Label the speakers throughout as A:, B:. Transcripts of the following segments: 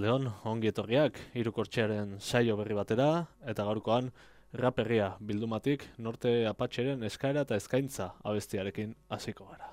A: Arratzaldeon, ongi etorriak, irukortxearen saio berri batera, eta gaurkoan raperria bildumatik norte apatxeren eskaera eta eskaintza abestiarekin hasiko gara.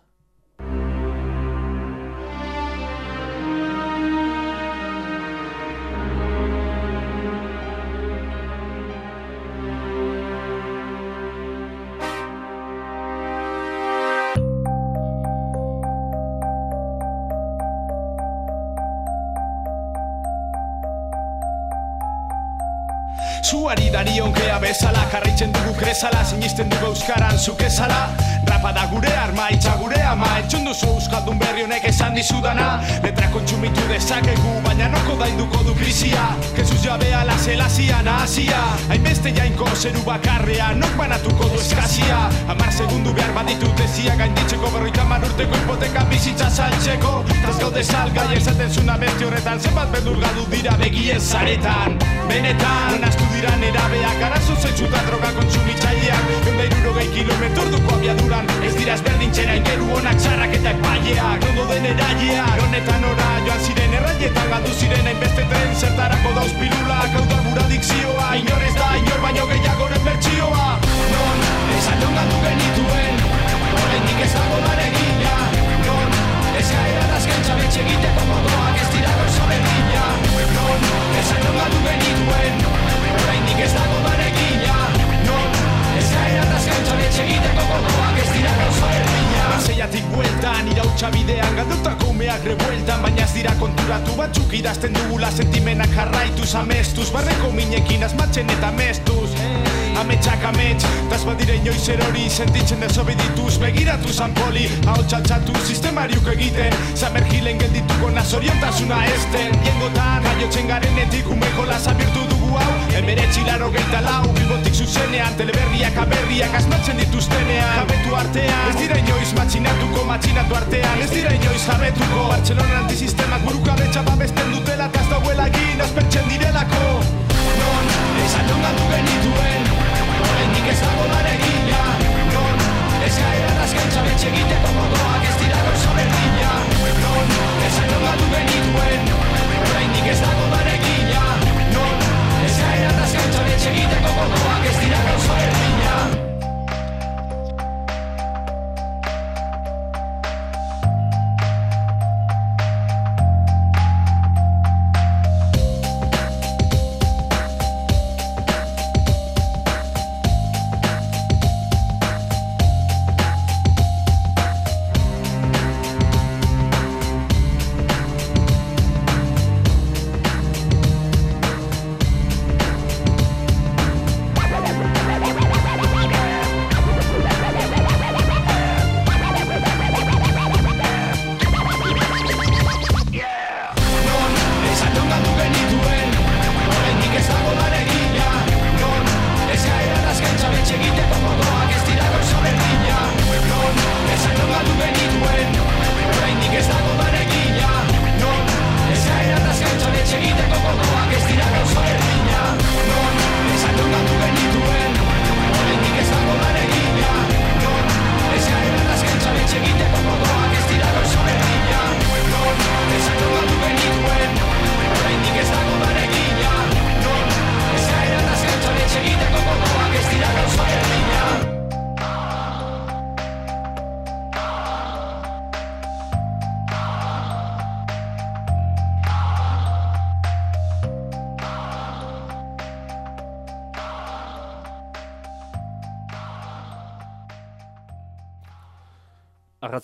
B: Gea bezala Karritzen dugu kresala Sinisten dugu euskaran zukezala Rapa da gure arma, itxa gure ama Etxun duzu euskaldun berri honek esan dizudana. Letra kontsumitu dezakegu Baina noko dainduko du krisia. Jesus jabea la zelazia nahazia Hainbeste jainko zeru bakarrea Nok banatuko du eskazia Amar segundu behar baditut ezia Gainditzeko berroita urteko hipoteka bizitza saltzeko. Taz gaude salgai esaten zuna besti horretan Zenbat beldurgadu dira begien zaretan. Benetan, astu dira nerabeak Arazo zeitzuta droga kontsumitzaileak Eunda irurogei kilometro duko abiaduran Ez dira ezberdintzera ingeru honak txarrak eta epaileak. Ondo den eraileak Honetan ora joan ziren erraietan Galdu ziren hainbeste tren. Zertarako dauz pilulak Hau da gura dikzioa. Inor ez da inor baino gehiagoren bertxioa Non, esan non galdu genituen. Horrendik ez dago daregina Non, ez gaera dazkentza betxe egiteko modoak Ez dira gauza berdina Non, esan non galdu genituen. Horrendik ez dago dazkentza betxe egiteko modoak Ez dira gauza berdina Baseiatik bueltan, irautxa bidean Galdutako umeak rebueltan Baina ez dira konturatu batzuk idazten dugula Sentimenak jarraituz, amestuz Barreko minekin asmatzen eta mestuz Ametsak amets, taz badire inoiz erori Sentitzen dezobi dituz, begiratu zanpoli Hau txaltxatu, sistemariuk egiten Zamergilen geldituko nazoriontasuna esten. Diengotan, raiotzen garenetik Umeko lasa birtu dugu hau. Emeretzi laro geita lau, bilbotik zuzenean Teleberriak aberriak asmatzen dituztenean. Jabetu artean, ez dira inoiz matxinatuko Matxinatu artean, ez dira inoiz jabetuko Bartzelona antisistemak buruka betxa babesten dutela Taz dauela egin, aspertzen direlako. Non, esan non galdu genituen Horrendik ez dago daregina Non, ez gaira dazkantza betxe egiteko modoak ez dira gauza berdina Non, esan non galdu genituen Horrendik ez dago daregina Non, ez gaira dazkantza betxe egiteko modoak ez dira gauza berdina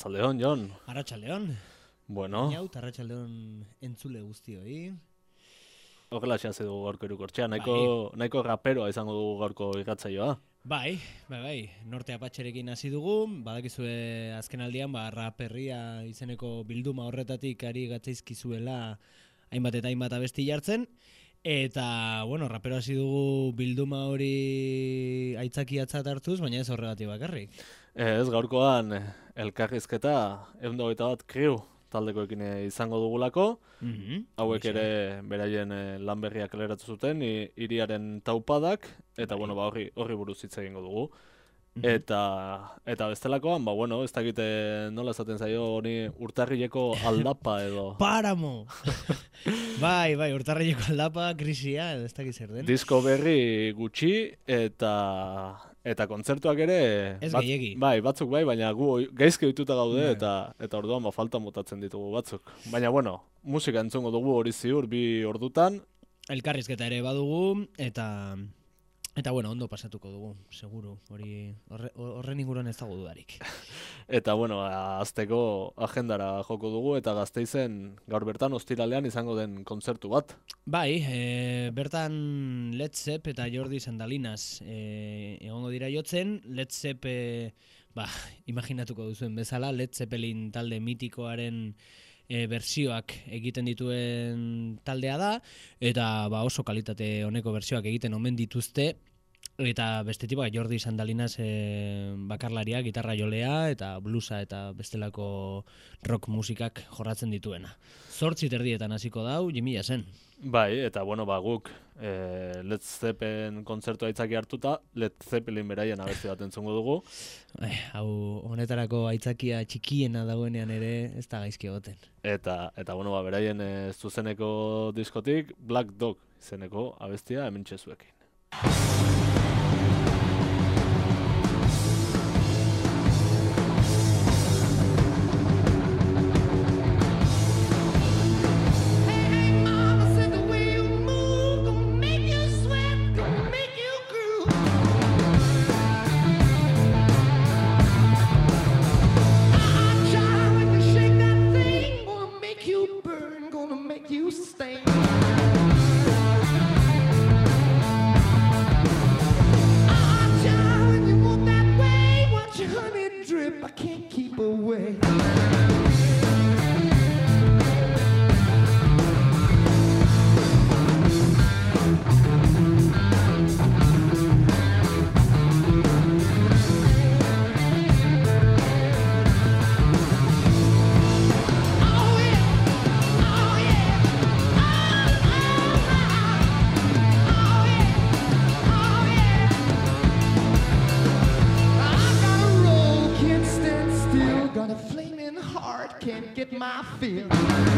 A: Arratzaldeon, Jon.
C: Arratxaldeon,
A: Bueno,
C: Inaut, Arratxaldeon entzule guztioi.
A: horrela xeaze dugu gaurko irukortxea. Nahiko, nahiko raperoa izango dugu gaurko irratzaioa.
C: Bai, bai, bai, norte apatxerekin hasi dugu, badakizue azken aldian, ba, raperria izeneko bilduma horretatik ari gatzaizkizuela hainbat eta hainbat abesti jartzen, eta, bueno, rapero hasi dugu bilduma hori aitzakiatzat hartuz, baina ez horregatik bakarrik.
A: Ez, gaurkoan elkarrizketa egun hogeita bat kriu taldekoekin eh, izango dugulako.
C: Mhm,
A: Hauek
C: horixe.
A: ere beraien eh, lan berriak kaleratu zuten, hiriaren taupadak, eta
C: Bai.
A: bueno, ba, horri, horri buruz hitz egingo dugu. Eta, eta bestelakoan, ba, bueno, ez dakite nola esaten zaio honi urtarrileko aldapa edo.
C: Paramo! bai, bai, urtarrileko aldapa, krisia, ez dakit zer den.
A: Disko berri gutxi eta eta kontzertuak ere
C: Ez gehiegi.
A: bai, batzuk bai, baina gu gaizki ohituta gaude
C: Bai.
A: eta eta orduan ba falta motatzen ditugu batzuk. Baina bueno, musika entzungo dugu hori ziur bi ordutan
C: Elkarrizketa ere badugu, eta... Eta bueno, ondo pasatuko dugu, seguru. Hori horre, horren inguruan ez dago dudarik.
A: eta bueno, azteko agendara joko dugu eta Gasteizen gaur bertan ostiralean izango den kontzertu bat.
C: Bai, e, bertan Led Zepp eta Jordi Sandalinas e, egongo dira jotzen. Led Zepp, e, ba, imaginatuko duzuen bezala, Led Zeppelin talde mitikoaren e, bersioak egiten dituen taldea da, eta ba, oso kalitate honeko bersioak egiten omen dituzte, Eta bestetik ba, Jordi Sandalinas e, bakarlaria, gitarra jolea eta blusa eta bestelako rock musikak jorratzen dituena. Zortzi terdietan hasiko dau, jimila zen.
A: Bai, eta bueno, ba guk e, Led Zeppelin kontzertua aitzaki hartuta, Led Zeppelin beraien abesti bat entzungo dugu.
C: Eh, hau honetarako aitzakia txikiena dagoenean ere ez da gaizki egoten.
A: Eta, eta bueno, ba, beraien e, zuzeneko diskotik Black Dog izeneko abestia hemen txezuekin.
D: my
A: feel.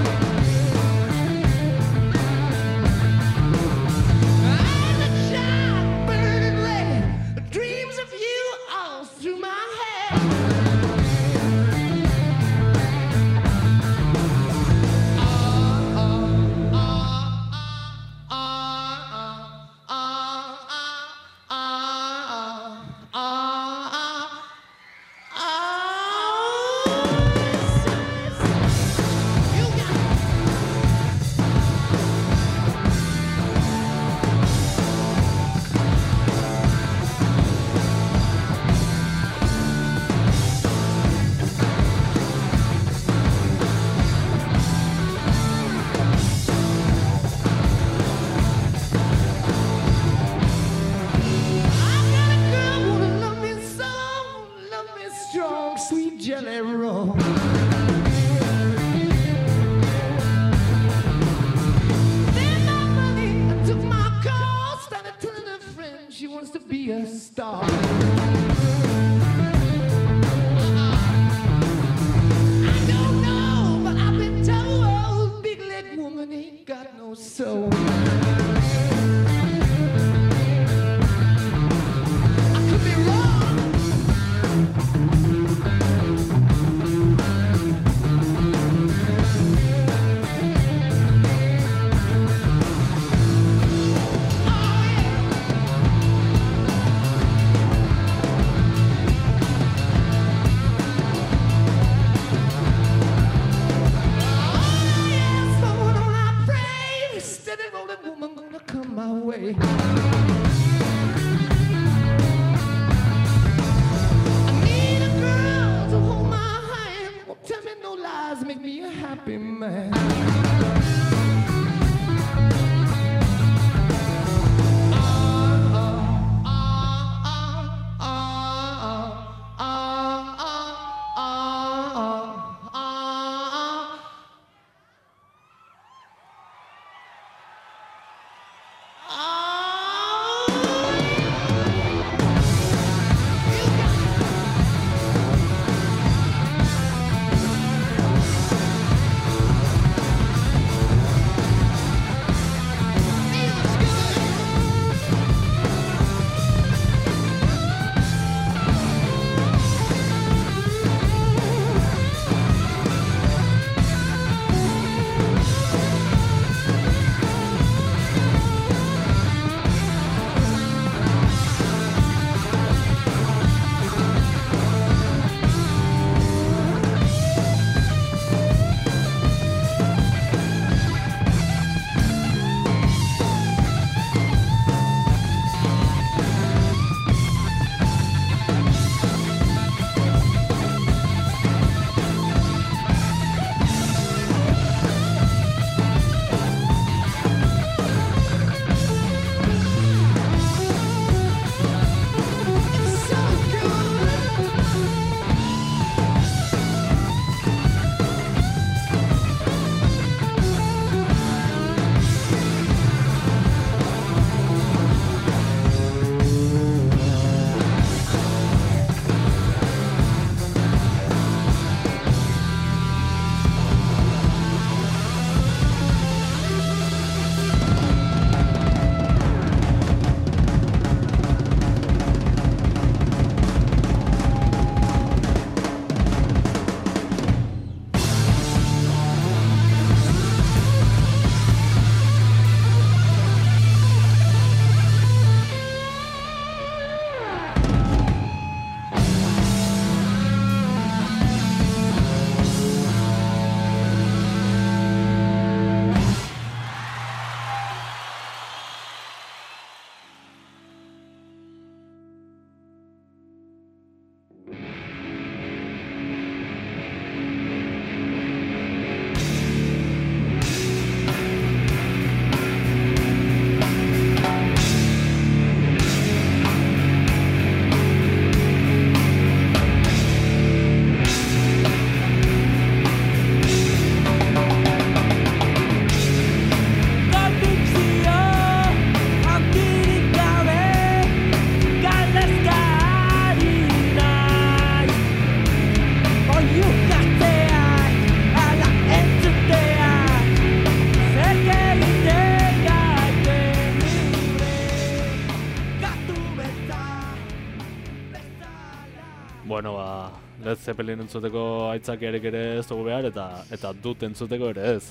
A: Zeppelin entzuteko aitzakiarik ere ez dugu behar, eta eta dut entzuteko ere ez.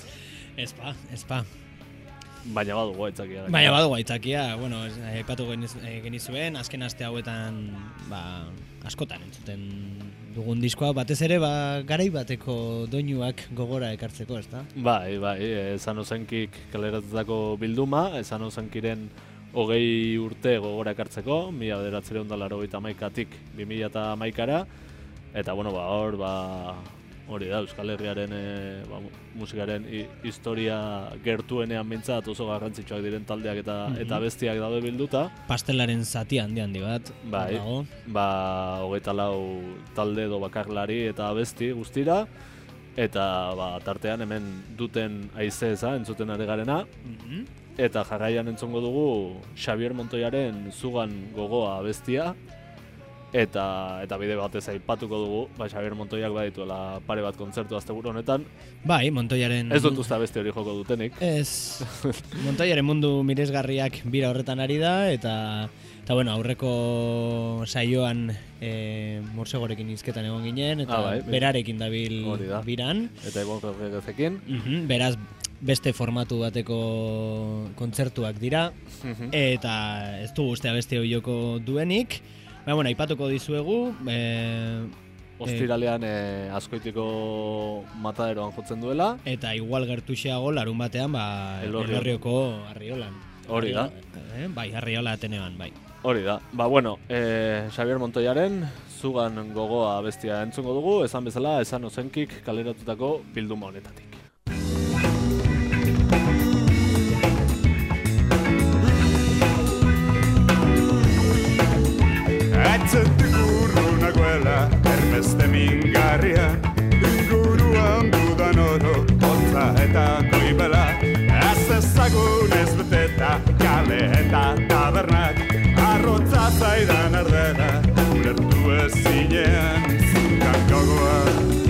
C: Ez pa, ez pa.
A: Baina badugu aitzakia.
C: Baina badugu aitzakia, bueno, ez- aipatu geniz- eh, genizuen, azken aste hauetan, ba, askotan entzuten dugun diskoa, batez ere, ba, garai bateko doinuak gogora ekartzeko, ezta?
A: Bai, bai, esan ozenkik kaleratutako bilduma, esan ozenkiren hogei urte gogora ekartzeko, mila bederatzereun da laro gita maikatik, bi mila eta maikara, eta bueno, ba, hor, ba, hori da, Euskal Herriaren e, ba, mu- musikaren hi- historia gertuenean mintzat oso garrantzitsuak diren taldeak eta eta bestiak daude bilduta,
C: Pastelaren zati handi handi bat.
A: Bai.
C: Dago.
A: ba, hogeita lau talde edo bakarlari eta abesti guztira, eta ba, tartean hemen duten aizeza entzuten ari garena,
C: Mhm.
A: eta jarraian entzongo dugu Xavier Montoyaren zugan gogoa abestia, eta eta bide batez aipatuko dugu, ba, Xavier Montoyak badituela pare bat kontzertu asteburu honetan,
C: Bai, Montoyaren...
A: ez dut uste abesti hori joko dutenik.
C: Ez, Montoyaren mundu miresgarriak bira horretan ari da, eta, eta bueno, aurreko saioan e, morsegorekin izketan egon ginen, eta
A: Ah, bai, bai.
C: berarekin dabil
A: da.
C: biran.
A: Eta Ibon Rodriguezekin.
C: Mhm, beraz, beste formatu bateko kontzertuak dira,
A: Mhm.
C: eta ez du uste abeste hori joko duenik. Ba, bueno, aipatuko dizuegu, e,
A: Ostiralean eh, askoitiko mataderoan jotzen duela,
C: eta igual gertuxeago larun batean, ba,
A: Elorrio.
C: Elorrioko Arriolan.
A: Hori da.
C: Eh, bai, Arriola Atenean, bai.
A: Hori da. Ba, bueno, eh, Xavier Montoyaren zugan gogoa bestia entzungo dugu, esan bezala, esan ozenkik kaleratutako bilduma honetatik.
E: Atzetik urrunagoela, erbeste mingarria. Inguruan dudan oro, hotza eta goibela. Ez ezagun ez beteta, kale eta tabernak. Arrotza zaidan ardera, ulertu ezinean Zugan gogoa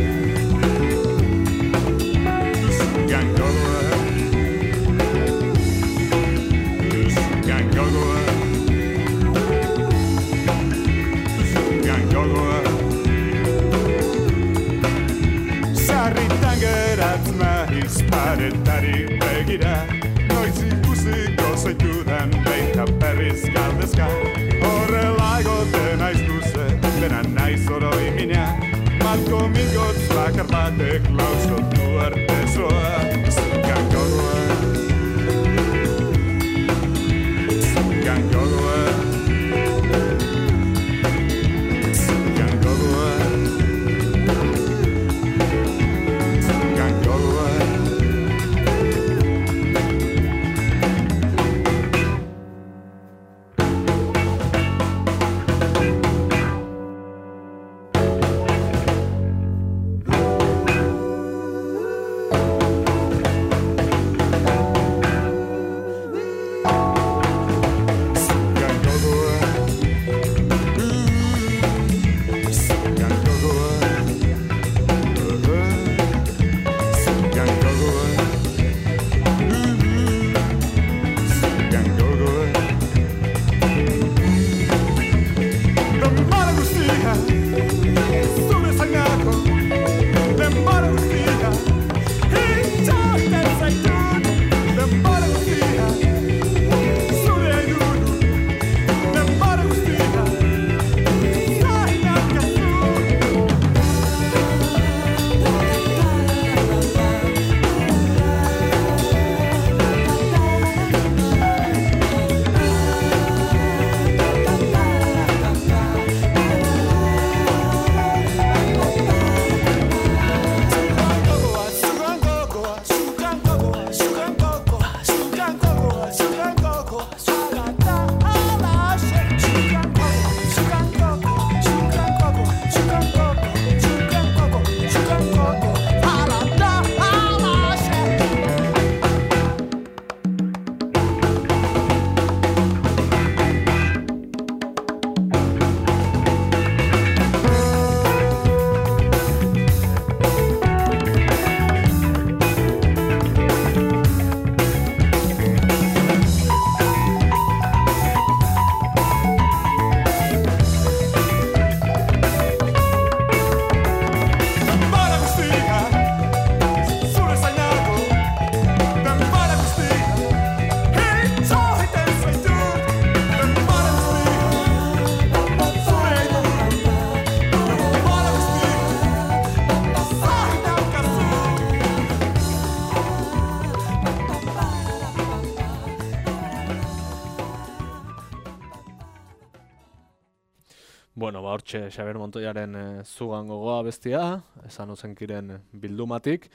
A: hortxe Xaber Montoiaren e, zugan gogoa bestia, esan ozenkiren bildumatik,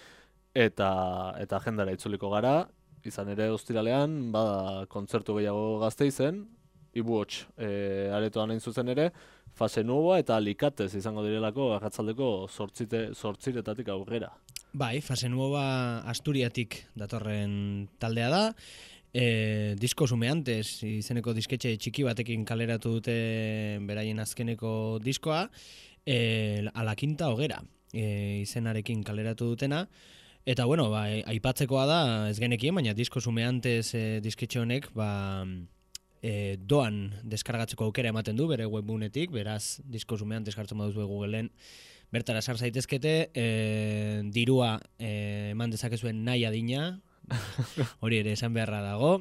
A: eta eta agendara itzuliko gara, izan ere ostiralean, bada kontzertu gehiago gazte izen, Ibu hots, e, aretoan hain zuzen ere, fase nuboa eta alikatez izango direlako arratzaldeko sortzite, sortziretatik aurrera.
C: Bai, fase nuova Asturiatik datorren taldea da. E, disko sumeantes izeneko disketxe txiki batekin kaleratu dute beraien azkeneko diskoa. E, ala quinta hogera e, izenarekin kaleratu dutena. Eta bueno, ba, aipatzekoa da ez genekien, baina disko sumeantes e, disketxe honek ba, e, doan deskargatzeko aukera ematen du bere webgunetik, beraz disko sumeantes jartzen baduzue Googleen bertara sar zaitezkete, e, dirua e, eman dezakezuen nahi adina, hori ere esan beharra dago.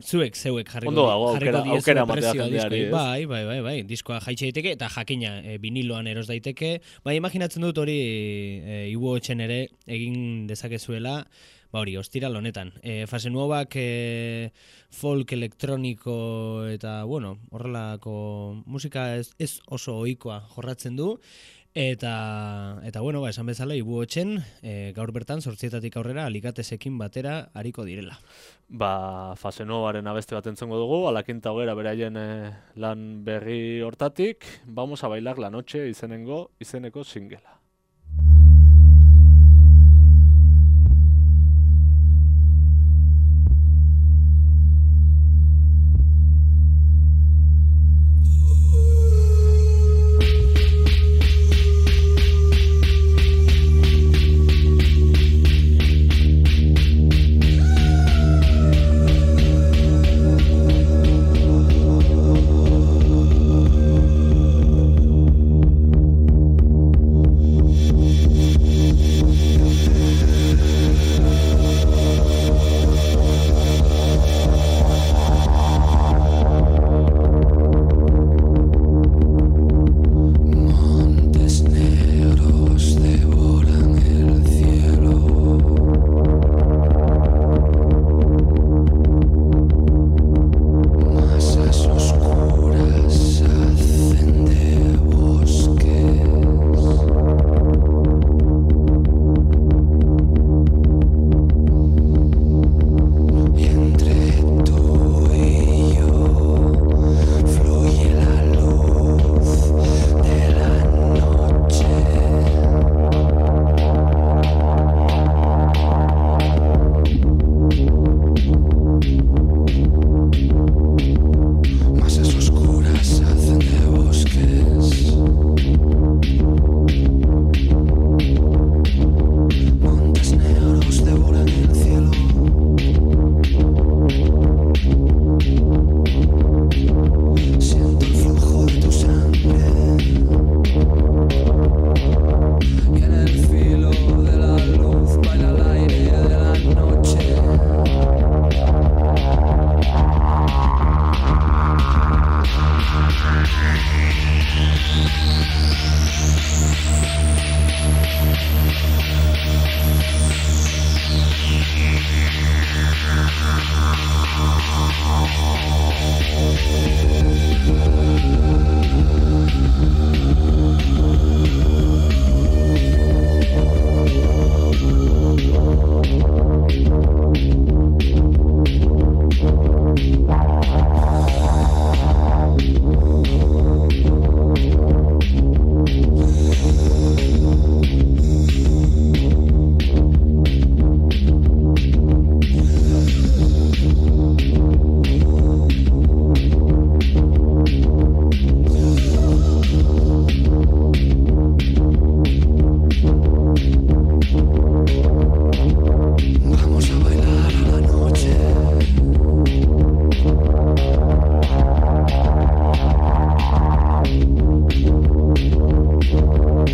C: Zuek, zeuek jarriko,
A: Ondo dago, aukera- aukera
C: prezioa
A: jendeari?
C: Bai, bai, bai, bai, diskoa jaitxe daiteke eta jakina e, viniloan eros daiteke. Bai, imaginatzen dut hori e, ibu hotxen ere egin dezakezuela, ba hori, ostiral honetan. E, fase nuobak e, folk elektroniko eta, bueno, horrelako musika ez, ez oso ohikoa jorratzen du. Eta, eta bueno, ba, esan bezala, ibu hotxen, e, gaur bertan, sortzietatik aurrera, alikatesekin batera hariko direla.
A: Ba, fase nuevaren abeste bat entzongo dugu, alakinta hogera beraien eh, lan berri hortatik, vamos a bailar la noche izenengo, izeneko singela.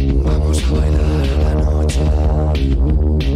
D: Vamos
A: a bailar la noche.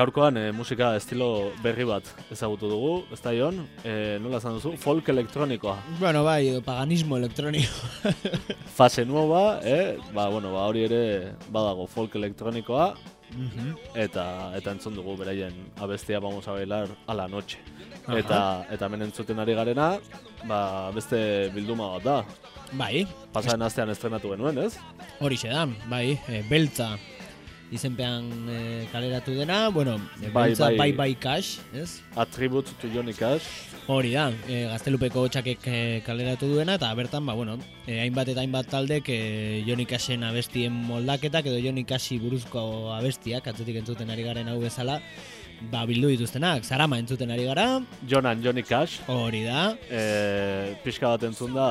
A: Gaurkoan eh, musika estilo berri bat ezagutu dugu, ez da Jon? Eh, nola esan duzu? Folk elektronikoa.
F: Bueno, bai, edo paganismo elektroniko.
A: Fase nuova, eh? Ba, bueno, ba, hori ere badago folk elektronikoa,
F: Mhm.
A: eta eta entzun dugu beraien abestia vamos a bailar a la noche.
F: Aha.
A: Eta eta hemen entzuten ari garena, ba, beste bilduma bat da.
F: bai,
A: Pasaren astean estrenatu genuen, ez?
F: horixe da, bai, e, beltza izenpean e, kaleratu dena, bueno,
A: Bai,
F: beltza
A: bai.
F: bai bai cash, ez?
A: Attribute to Johnny Cash.
F: Hori da, e, gaztelupeko txakek e, kaleratu duena, eta bertan, ba, bueno, e, hainbat eta hainbat taldek e, Johnny Cashen abestien moldaketak edo Johnny Cashi buruzko abestiak, atzetik entzuten ari garen hau bezala, ba, bildu dituztenak, zarama entzuten ari gara,
A: John and Johnny Cash.
F: hori da,
A: E, pixka bat entzun da,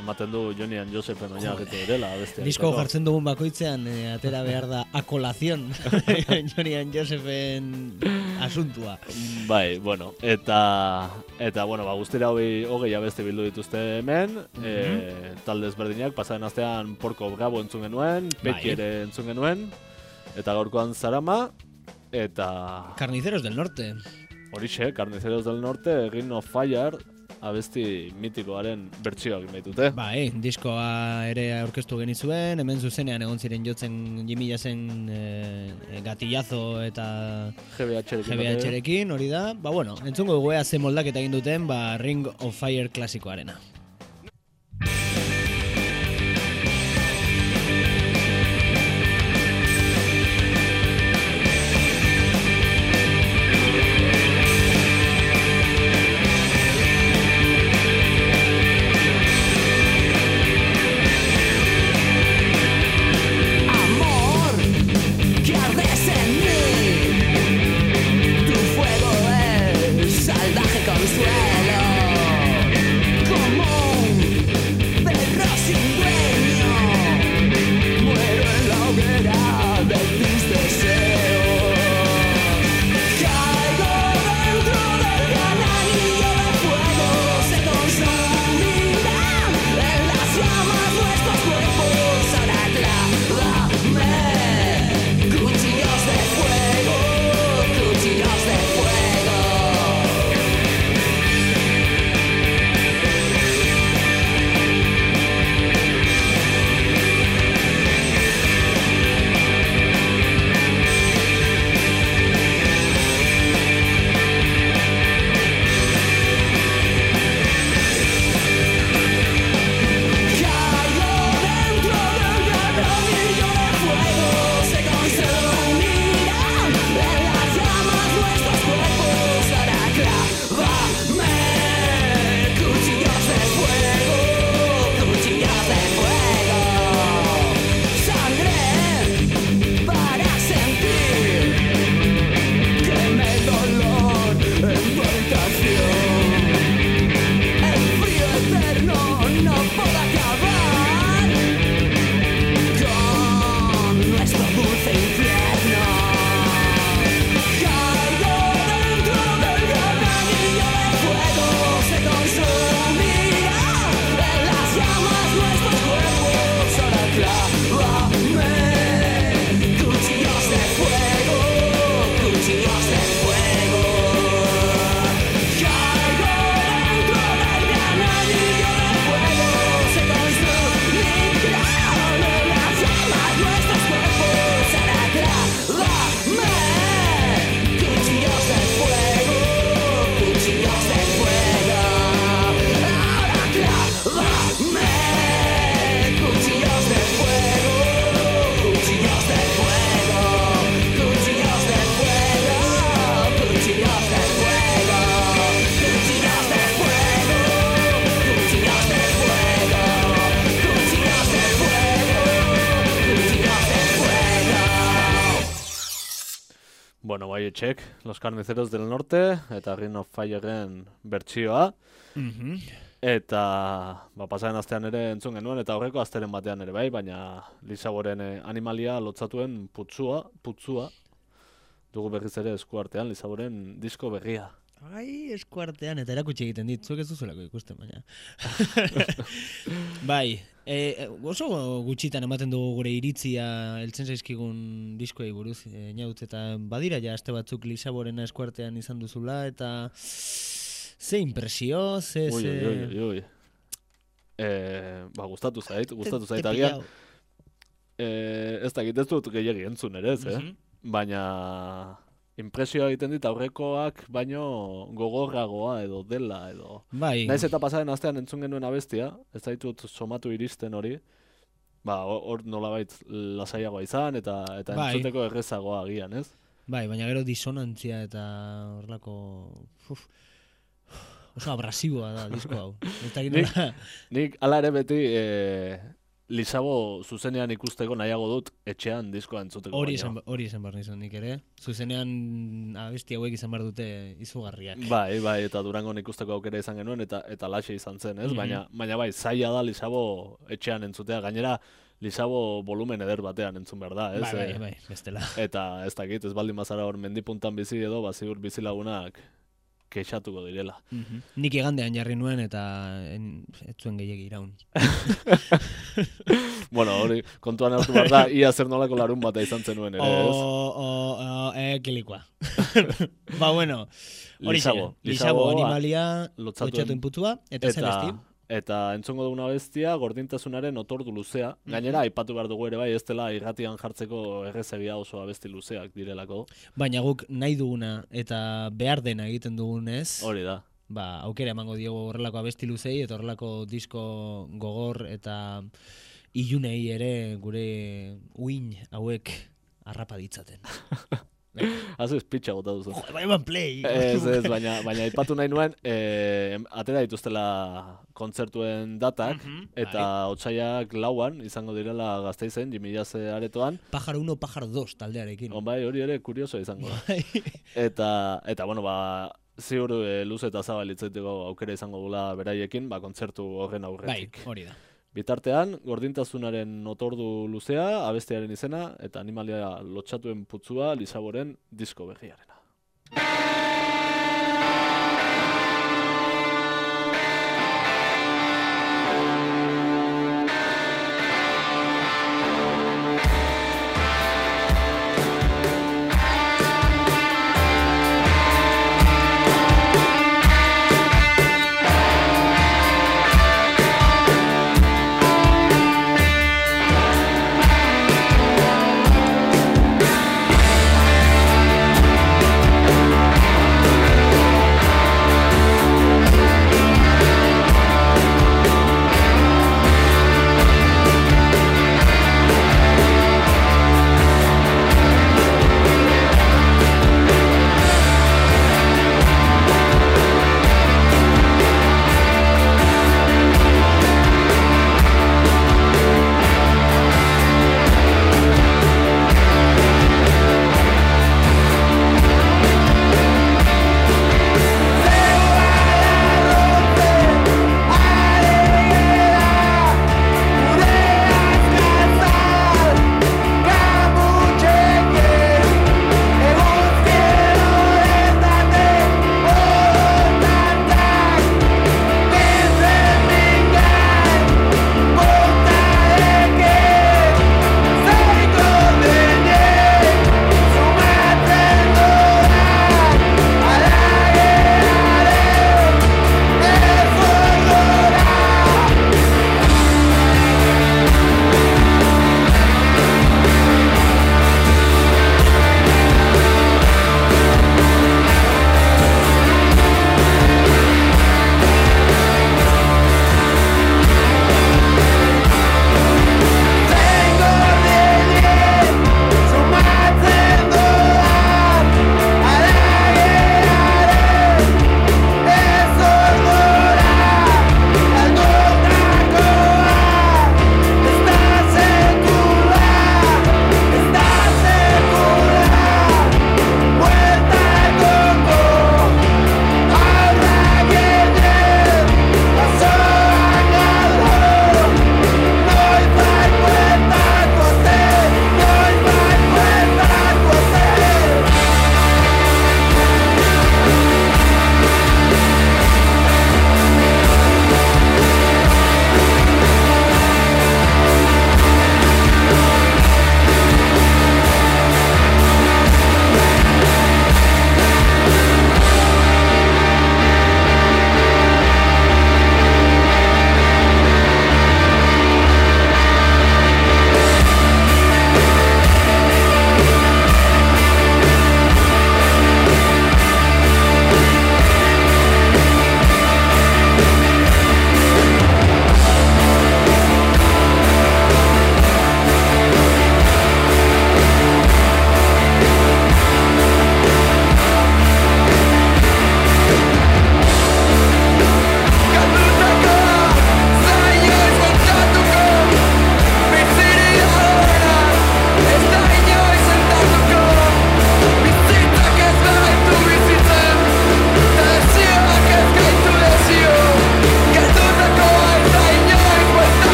A: ematen du Johnny and Josephen oinarritu direla abestia.
F: Disko jartzen dugun bakoitzean e, atera behar da akolazion Johnny and Josephen asuntua.
A: Bai, bueno, eta eta bueno, ba guztira hogei hogei abeste bildu dituzte hemen, e, talde ezberdinak pasaren astean Porco Bravo entzun genuen, Peki
F: Bai.
A: ere entzun genuen, eta gaurkoan Zarama eta
F: Carniceros del Norte.
A: horixe, Carniceros del Norte, Ring of Fire abesti mitikoaren bertsioak baitute.
F: Bai, diskoa ere aurkeztu genizuen, hemen zuzenean egon ziren jotzen Jimmy Jassen e, gatillazo eta
A: GBH-rekin.
F: Hori da. Ba, bueno, entzungo dugu ea ze moldaketa egin duten, ba, Ring of Fire klasikoarena.
A: Bueno, bai, check, Los Carniceros del Norte eta Ring of Fireren bertsioa.
F: Mhm.
A: Eta ba, pasaren astean ere entzun genuen, eta horreko asteren batean ere bai, baina Lisagoren eh, animalia lotzatuen putzua, putzua, dugu berriz ere eskuartean Lisagoren disko berria.
C: Ai, eskuartean, eta erakutsi egiten dit, zuek ez duzuelako ikusten, baina. bai, e, oso gutxitan ematen dugu gure iritzia heltzen zaizkigun diskoei buruz, e, inaut, eta badira ja aste batzuk Lisaborena eskuartean izan duzula, eta ze impresio, ze...
A: Ui, ui, ui, ui. Eh, ba, gustatu zait, gustatu zait agian. Eh, ez dakit ez dut gehiagi entzun ere ez, eh?
C: Mhm.
A: Baina impresioa egiten dit aurrekoak baino gogorragoa edo dela edo.
C: Bai,
A: Naiz eta pasaren astean entzun genuen abestia, ez zaitut somatu iristen hori. Ba, hor nolabait lasaiagoa izan eta eta
C: Bai.
A: entzuteko errezagoa agian, ez?
C: bai, baina gero disonantzia eta horrelako... Uf, oso abrasiboa da disko hau. Ez dakit
A: Nik-. Nik hala ere beti e, Lisabo zuzenean ikusteko nahiago dut etxean diskoa entzuteko
C: Hori esan, hori esan behar nizun nik ere. Zuzenean abesti hauek izan behar dute izugarriak.
A: Bai, bai, eta Durangon ikusteko aukera izan genuen eta eta laxe izan zen, ez?
C: Mhm.
A: Baina baina bai, zaila da Lisabo etxean entzutea. Gainera Lisabo volumen eder batean entzun behar da, ez?
C: bai, bai,
A: Eh,
C: bai, bestela.
A: Eta ez dakit, ez baldin bazara hor mendipuntan bizi edo, ba ziur bizilagunak kexatuko direla.
C: Mhm. Nik igandean jarri nuen eta en, ez zuen gehiagi iraun.
A: bueno, hori kontuan hartu behar da, ia zer nolako larun bata izan zenuen ere,
C: O,
A: ez?
C: o, o, e, kilikoa. ba, bueno, hori
A: Lisabo
C: Lisabo, animalia, lotxatu inputua, eta, eta zelesti.
A: Eta entzongo duguna bestia gordintasunaren otordu luzea.
C: Mhm.
A: Gainera aipatu behar dugu ere bai, ez dela irratian jartzeko errezegia oso abesti luzeak direlako.
C: Baina guk nahi duguna eta behar dena egiten dugunez,
A: Hori da.
C: ba, aukera emango diogu horrelako abesti luzei eta horrelako disko gogor eta ilunei ere gure uin hauek harrapa ditzaten.
A: Hazu espitxa gota duzu.
C: Jo, bai, eman play!
A: Ez, ez, baina, baina aipatu nahi nuen, eh, em- atera dituztela kontzertuen datak,
C: Mhm,
A: eta otsaiak lauan izango direla gazteizen, Jimilaze aretoan.
C: Pájaro 1, pájaro 2 taldearekin.
A: On bai, hori ere kurioso izango.
C: Bai.
A: Eta, eta bueno, ba, ziur e, luze eta zabal hitzaiteko aukera izango gula beraiekin, ba, kontzertu horren
C: bai,
A: aurretik.
C: hori da.
A: Bitartean, gordintasunaren otordu luzea, abestearen izena, eta animalia lotxatuen putzua Lisaboren disko berriarena.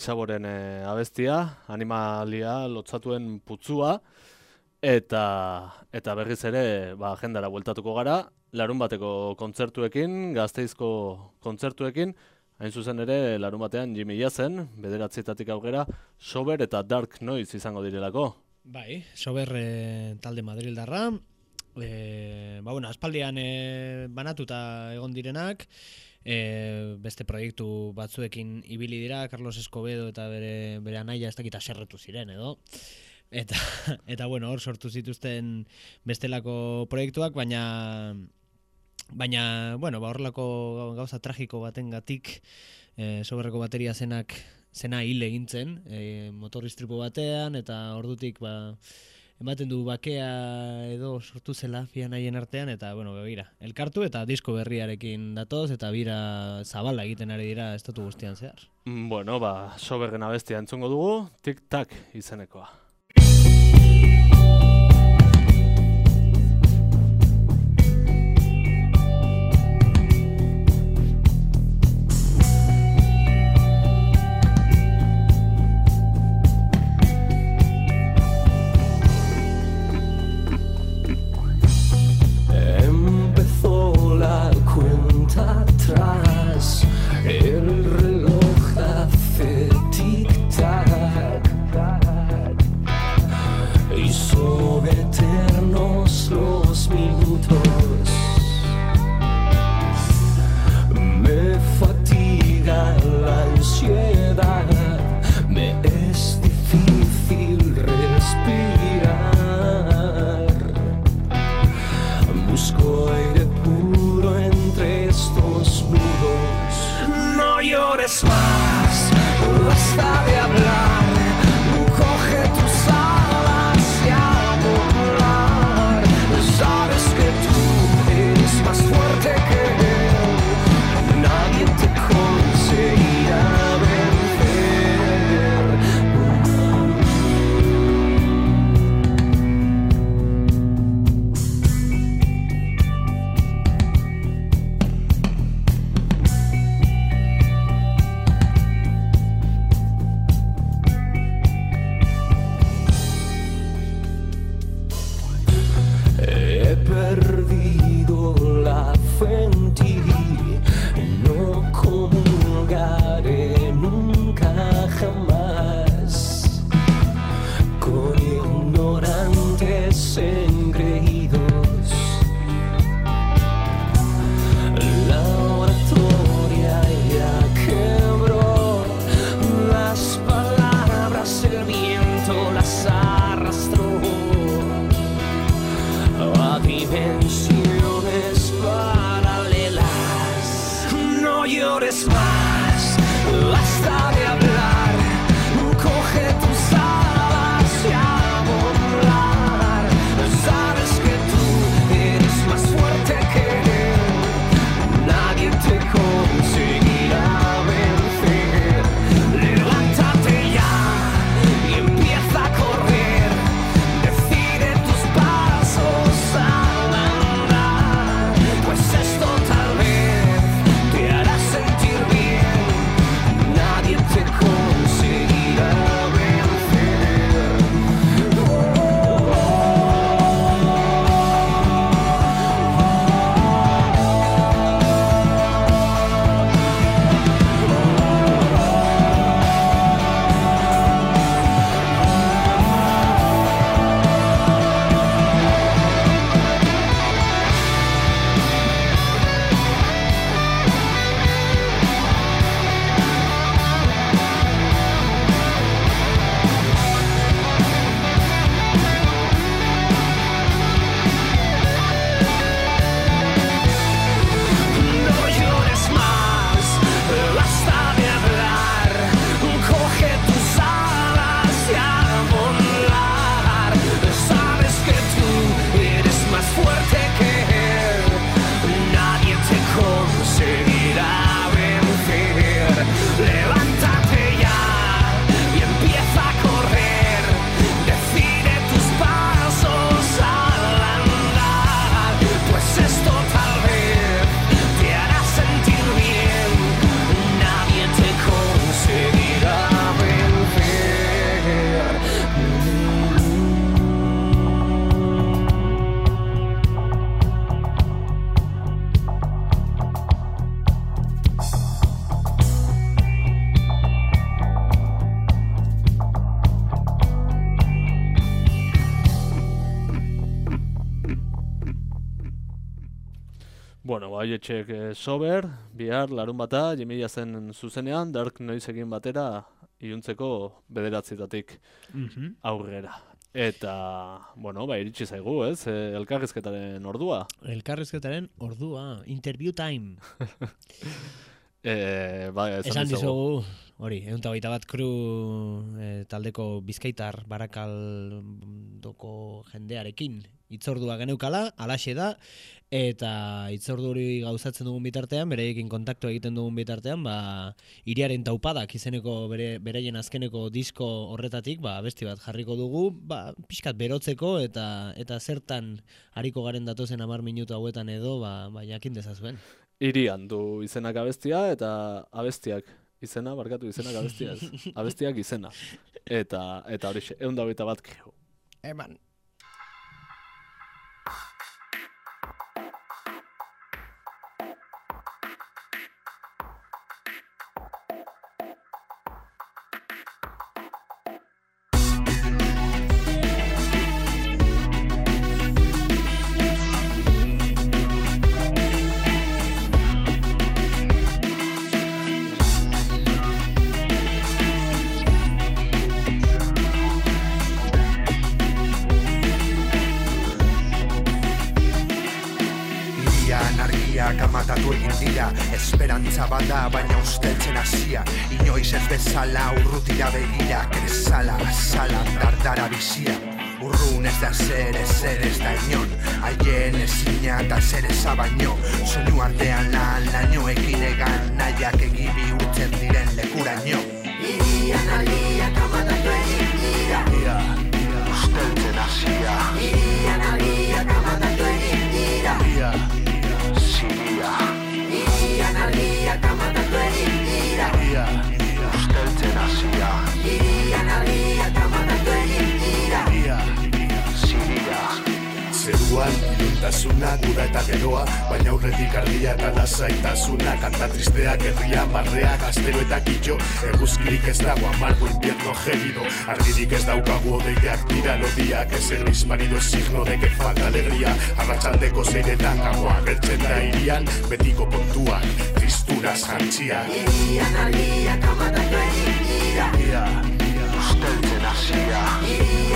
A: E, Lisaboren e, abestia, animalia lotzatuen putzua, eta, eta berriz ere ba, agendara bueltatuko gara, larun bateko kontzertuekin, gazteizko kontzertuekin, hain zuzen ere larun batean Jimmy Jazen, bederatzietatik aurrera, sober eta dark noise izango direlako.
C: Bai, sober e, talde Madrildarra, e, ba, bueno, aspaldian e, banatuta egon direnak, e, beste proiektu batzuekin ibili dira, Carlos Escobedo eta bere, bere anaia ez dakita serretu ziren edo. Eta, eta bueno, hor sortu zituzten bestelako proiektuak, baina baina, bueno, ba, horrelako gauza tragiko batengatik e, soberreko bateria zenak zena hil egintzen, e, motoristripu batean, eta ordutik ba, ematen du bakea edo sortu zela fian haien artean, eta, bueno, begira, elkartu eta disko berriarekin datoz, eta bira zabala egiten ari dira estatu guztian zehar.
A: Mm, Bueno, ba, soberren abestia entzungo dugu, tic-tac izenekoa.
G: Minutos. Me fatiga la ansiedad, me es difícil respirar. Busco aire puro entre estos muros. No llores más,
A: Bueno, ba, etxek eh, sober, bihar, larun bata, jimila zen zuzenean, dark noiz egin batera, iluntzeko bederatzitatik
C: Mhm.
A: aurrera. Eta, bueno, ba, iritsi zaigu, ez, eh, elkarrizketaren ordua.
C: Elkarrezketaren ordua, interview time.
A: E, ba, esan,
C: Esan
A: dizugu.
C: hori, egun baita bat kru eh, taldeko bizkaitar barakaldoko jendearekin itzordua geneukala, alaxe da, eta itzordu hori gauzatzen dugun bitartean, bereiekin kontaktu egiten dugun bitartean, ba, iriaren taupadak izeneko bere, bereien azkeneko disko horretatik, ba, besti bat jarriko dugu, ba, pixkat berotzeko, eta eta zertan hariko garen datozen amar minutu hauetan edo, ba, ba jakin dezazuen.
A: Irian du izenak abestia eta abestiak izena, barkatu izenak abestia ez. abestiak izena. Eta, eta hori egun da bat keu.
C: Eman.
H: Bezala urrutira begira Krezala, sala, dardara bizia Urrun ez da zer, ezer ez da inon. Haien ezina eta zer eza baino. Soinu artean lan, lainoekin egan Nahiak egibi urtzen diren lekuraino. Irian argiak
I: iluntasuna, gura eta geroa Baina aurretik argia eta lasaitasuna Kanta tristeak, herria, barreak, astero eta kitxo. Eguzkirik ez dago amargo invierno gélido. Argirik ez daukagu odeiak dira lodiak. Ez el marido es signo de que falta alegría. Arratxaldeko zeiretan gagoa gertzen da irian Betiko kontuak, tristuras jantziak
H: Irian argiak amatatu egin dira.
I: Ia,
H: Usteltzen hasia Irian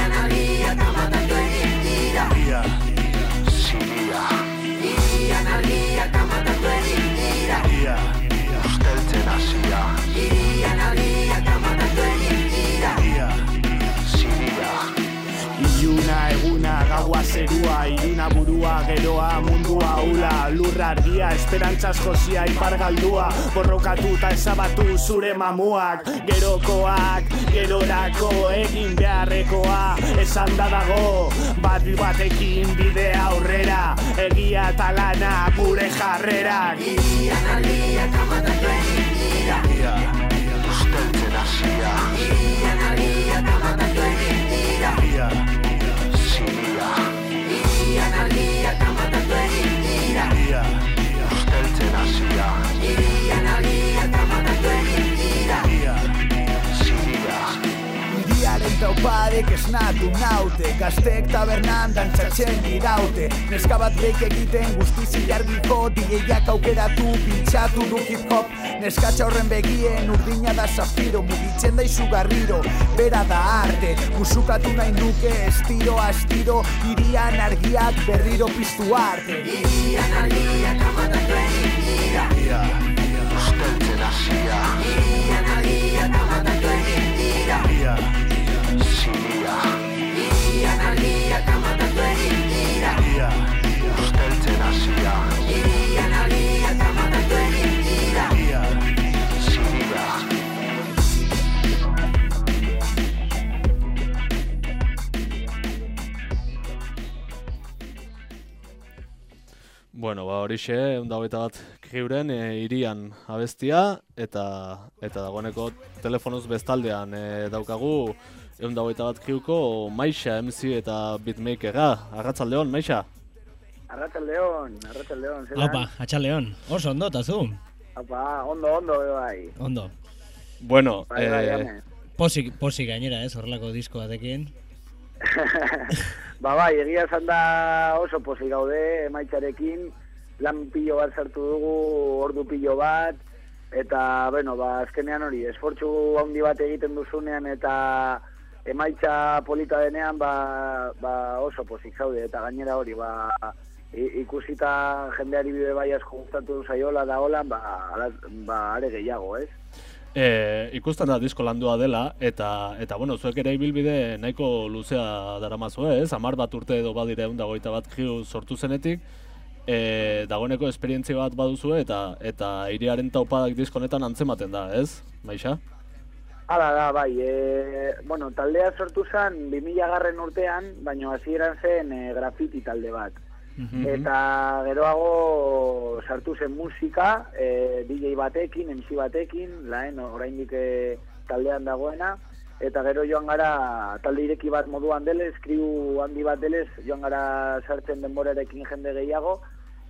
J: zerua, iluna burua, geroa, mundua ula, lurra argia, esperantzaz josia, ipar galdua, borrokatu eta ezabatu zure mamuak, gerokoak, gerorako egin beharrekoa, esan da dago, bat batekin bidea aurrera, egia eta lana gure jarrerak.
H: Irian argiak amatatu egin dira. Irian argiak amatatu egin dira dira
I: ia,
H: Usteltzen
K: Iriaren taupadek esnatu naute Gaztek tabernan dantzatzen iraute Neska bat break egiten guztiz ilargiko DJak aukeratu pintxatu du hip hop Neskatxa horren begien urdina da zafiro Mugitzen da izugarriro, bera da arte Musukatu nahi nuke estiro astiro Irian argiak berriro piztu arte
H: Irian argiak
A: Bueno, ba horixe, egun da hogeita bat kriuren e, irian abestia, eta eta dagoeneko telefonoz bestaldean e, daukagu egun da hogeita bat kriuko Maixa MC eta beatmakera. Arratzaldeon, Maixa?
L: Arratsaldeon, arratsaldeon, zelan?
C: Opa, atxaleon, oso ondo, eta zu?
L: Apa, ondo, ondo, bai.
C: Ondo.
A: Bueno,
L: Bai, bai,
A: eh,
L: ame.
C: Posik, posik gainera, ez, horrelako disko batekin.
L: ba bai, egia esan da oso pozik gaude emaitzarekin, lan pilo bat sartu dugu, ordu pilo bat, eta, bueno, ba, azkenean hori, esfortzu handi bat egiten duzunean, eta emaitza polita denean, ba, ba oso pozik zaude, eta gainera hori, ba, ikusita jendeari bide bai asko gustatu zaiola da hola, ba, ala- ba, are gehiago, ez?
A: E, ikusten da disko landua dela, eta, eta bueno, zuek ere ibilbide nahiko luzea daramazue, ez? Amar bat urte edo badire egun dagoita bat giu sortu zenetik, e, dagoeneko esperientzia bat baduzue, eta eta iriaren taupadak diskonetan antzematen da, ez? Maixa?
L: Hala da, bai, e, bueno, taldea sortu zen 2000 garren urtean, baina hasieran zen e, grafiti talde bat. Eta geroago sartu zen musika, e, DJ batekin, MC batekin, laen oraindik e, taldean dagoena, eta gero joan gara talde ireki bat moduan dele, skriu handi bat delez, joan gara sartzen denborarekin jende gehiago,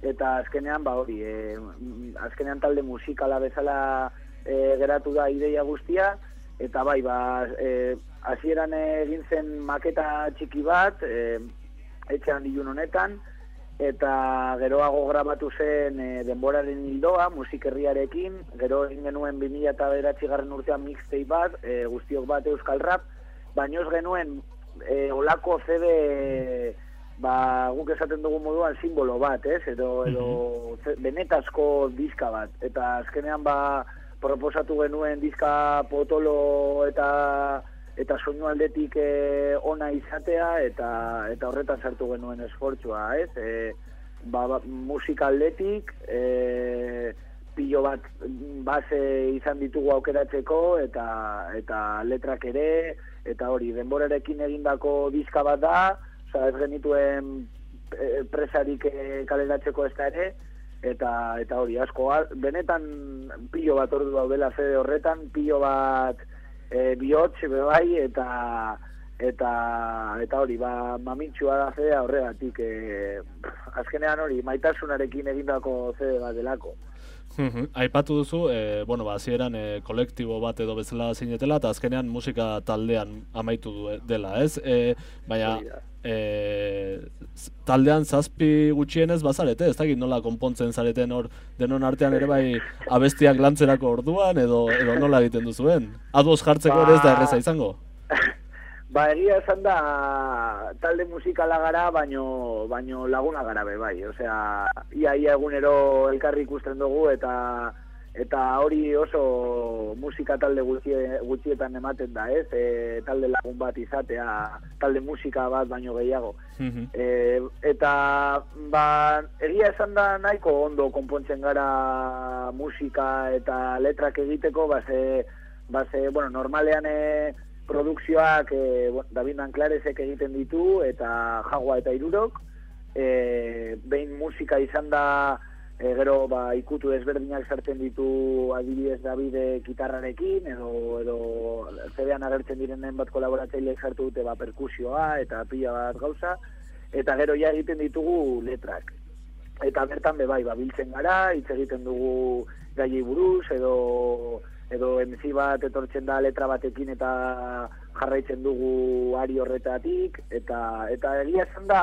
L: eta azkenean, ba hori, e, azkenean talde musikala bezala e, geratu da ideia guztia, eta bai, ba, e, hasieran egin zen maketa txiki bat, e, etxean ilun honetan, eta geroago grabatu zen e, denboraren hildoa, musikerriarekin, gero egin genuen 2000 eta garren urtean mixtape bat, e, guztiok bat euskal rap, baino ez genuen e, olako CD ba, guk esaten dugu moduan simbolo bat, ez? Edo, edo ze- benetazko diska bat. Eta azkenean ba, proposatu genuen diska potolo eta eta soinu aldetik e, ona izatea eta eta horretan sartu genuen esfortzua, ez? E, ba, ba, musika aldetik, e, pilo bat base izan ditugu aukeratzeko eta eta letrak ere eta hori denborarekin egindako diska bat da, osea ez genituen presarik kaleratzeko ez da ere eta eta hori asko benetan pilo bat ordu daudela fede horretan, pilo bat e, bihotz bai eta eta eta hori ba mamitsua da fedea horregatik e, azkenean hori maitasunarekin egindako fede bat delako.
A: Aipatu duzu, e, bueno, ba, hasieran e, kolektibo bat edo bezala zinetela, eta azkenean musika taldean amaitu du, dela, ez? E, baina. E, taldean zazpi gutxienez bazarete, ez dakit nola konpontzen zareten hor denon artean ere bai abestiak lantzerako orduan, edo, edo nola egiten duzuen? Ados jartzeko ere ez da
L: Ba-
A: erreza izango?
L: Ba, egia esan da talde musikala gara, baino, baino laguna gara be bai. Osea, ia ia egunero elkarri ikusten dugu eta eta hori oso musika talde gutxie, gutxietan ematen da, ez? E, talde lagun bat izatea, talde musika bat baino gehiago.
A: Mhm.
L: E, eta ba, egia esan da nahiko ondo konpontzen gara musika eta letrak egiteko, base, base bueno, normalean e, produkzioak e, bueno, David Nanclaresek egiten ditu eta Jagua eta Irurok, e, behin musika izan da e, gero ba, ikutu ezberdinak sartzen ditu adibidez Davide gitarrarekin edo edo zedean agertzen direnen bat kolaboratzaileek sartu dute ba, perkusioa eta pila bat gauza eta gero ja egiten ditugu letrak. Eta bertan be bai ba, biltzen gara, hitz egiten dugu gaiei buruz edo edo MC bat etortzen da letra batekin eta jarraitzen dugu ari horretatik eta eta egia esan da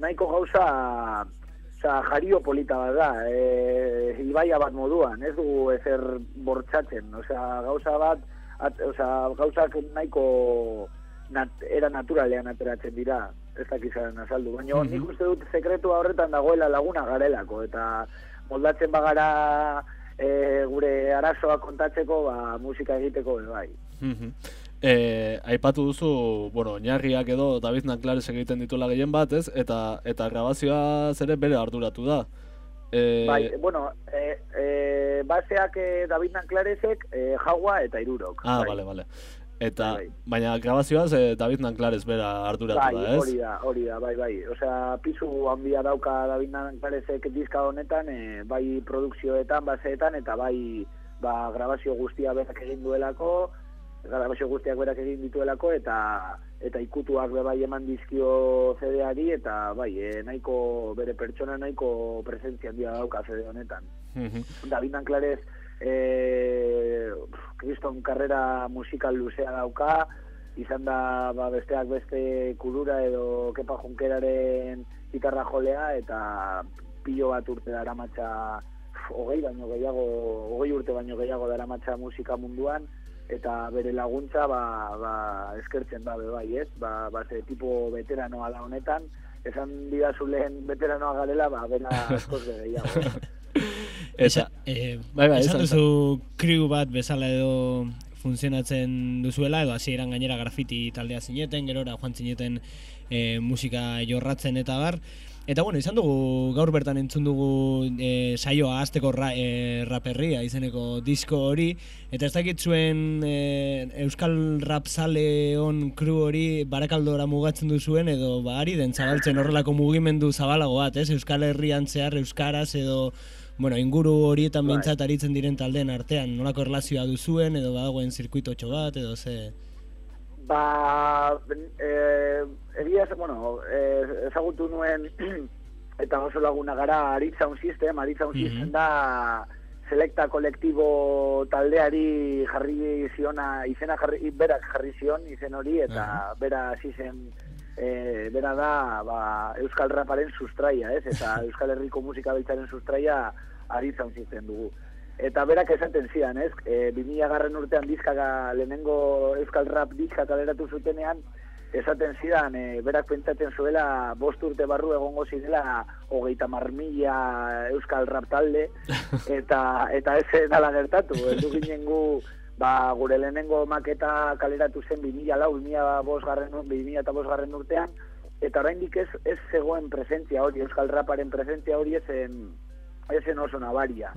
L: nahiko gauza Osa, jario polita bat da, e, ibaia bat moduan, ez dugu ezer bortxatzen, osea, gauza bat, at, osea, gauzak nahiko nat, era naturalean ateratzen dira, ez dakizaren azaldu, baina
A: Mhm.
L: nik uste dut sekretua horretan dagoela laguna garelako, eta moldatzen bagara e, gure arazoa kontatzeko, ba, musika egiteko bai.
A: Mhm. E, aipatu duzu, bueno, oinarriak edo David Nanclares egiten dituela gehien bat, ez? Eta eta grabazioa ere bere arduratu da. E,
L: Bai, bueno, e, e, baseak e, David Nanclaresek, e, Jagua eta Irurok.
A: Ah,
L: bai.
A: vale, vale. Eta,
L: Bai, bai.
A: baina grabazioaz eh, David Nanclares bera arduratu
L: Bai,
A: da, ez?
L: hori da, hori da, bai, bai. Osea, pisu handia dauka David Nanclaresek diska honetan, e, bai produkzioetan, baseetan, eta bai ba, grabazio guztia berak egin duelako, grabazio guztiak berak egin dituelako, eta eta ikutuak be bai eman dizkio CD-ari, eta bai, e, nahiko, bere pertsona nahiko presentzia handia dauka CD honetan.
A: Mhm.
L: David Nanclares eh, kriston karrera musikal luzea dauka, izan da ba, besteak beste kudura edo kepa junkeraren gitarra jolea, eta pilo bat urte daramatza hogei baino gehiago, hogei urte baino gehiago daramatza musika munduan, eta bere laguntza ba, ba, eskertzen da be bai, ez? Ba, ba ze tipo veteranoa da honetan, esan didazu lehen veteranoa garela, ba, bera askoz gehiago. ez?
C: Esa, eh,
A: bai, bai,
C: esan duzu crew bat bezala edo funtzionatzen duzuela, edo hasieran gainera grafiti taldea zineten, gerora joan zineten eh, musika jorratzen eta bar. Eta bueno, izan dugu gaur bertan entzun dugu eh, saioa azteko ra, eh, raperria izeneko disko hori, eta ez dakit zuen eh, Euskal Rap Zale on crew hori barakaldora mugatzen duzuen, edo ba, ari den zabaltzen horrelako mugimendu zabalago bat, ez? Euskal Herrian zehar Euskaraz edo bueno, inguru horietan
L: Bai.
C: behintzat aritzen diren taldeen artean, nolako erlazioa duzuen, edo badagoen zirkuitotxo bat, edo ze...
L: Ba, eh, egia, bueno, eh, ezagutu nuen, eta oso laguna gara, Aritza un System, Aritza un
C: Mhm.
L: System da, selekta kolektibo taldeari jarri ziona, izena jarri, berak jarri zion, izen hori, eta bera hasi zen, eh, bera da, ba, Euskal Raparen sustraia, ez? Eta Euskal Herriko musika beltzaren sustraia Aritza un System dugu. Eta berak esaten zidan, ez? E, 2000 garren urtean dizkaka lehenengo Euskal Rap dizka kaleratu zutenean, esaten zidan, e, berak pentsatzen zuela bost urte barru egongo zirela hogeita mar mila Euskal Rap talde, eta eta ez zen ala gertatu. Heldu ginen gu, ba, gure lehenengo maketa kaleratu zen 2000 lau, 2000 bost garren, 2000 eta bost garren urtean, eta oraindik ez, ez zegoen presentzia hori, Euskal Raparen presentzia hori ezen, ezen oso nabaria.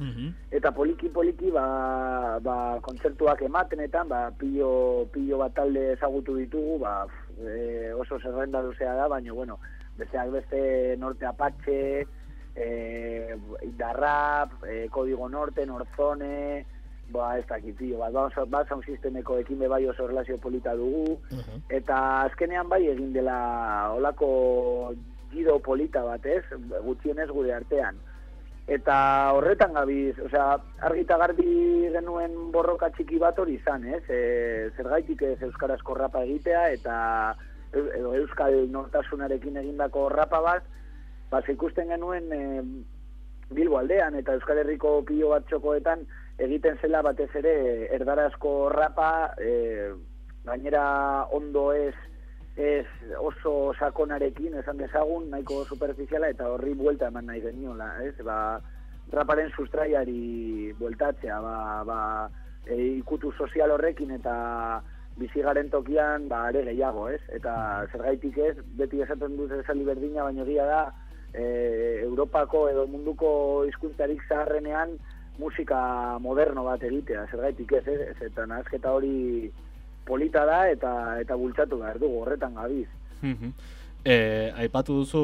L: Eta poliki poliki ba, ba kontzertuak ematenetan ba pillo pillo bat talde ezagutu ditugu ba e, oso zerrenda luzea da baina bueno besteak beste Norte Apache eh Indarrap eh, Código Norte Norzone ba ez dakit bat. Ba, ba sound systemeko ekin be bai oso relazio polita dugu. Eta azkenean bai egin dela olako giro polita bat ez? Gutxienez gure artean eta horretan gabiz, osea, argi eta garbi genuen borroka txiki bat hori izan, ez? E, zergaitik ez euskarazko rapa egitea eta edo euskal nortasunarekin egindako rapa bat, ba, ikusten genuen e, Bilbo aldean eta Euskal Herriko pilo bat txokoetan egiten zela batez ere erdarazko rapa, e, gainera ondo ez ez oso sakonarekin esan dezagun, nahiko superficiala eta horri buelta eman nahi geniola, ez? Ba, raparen sustraiari bueltatzea, ba, ba, e, ikutu sozial horrekin eta bizigaren tokian ba, are gehiago, ez? Eta zergaitik ez, beti esaten dut esaldi berdina, baina egia da, e, Europako edo munduko hizkuntzarik zaharrenean musika moderno bat egitea, zergaitik ez, ez? Eta nazketa hori polita da eta eta bultzatu behar dugu horretan gabiz.
A: Eh, aipatu duzu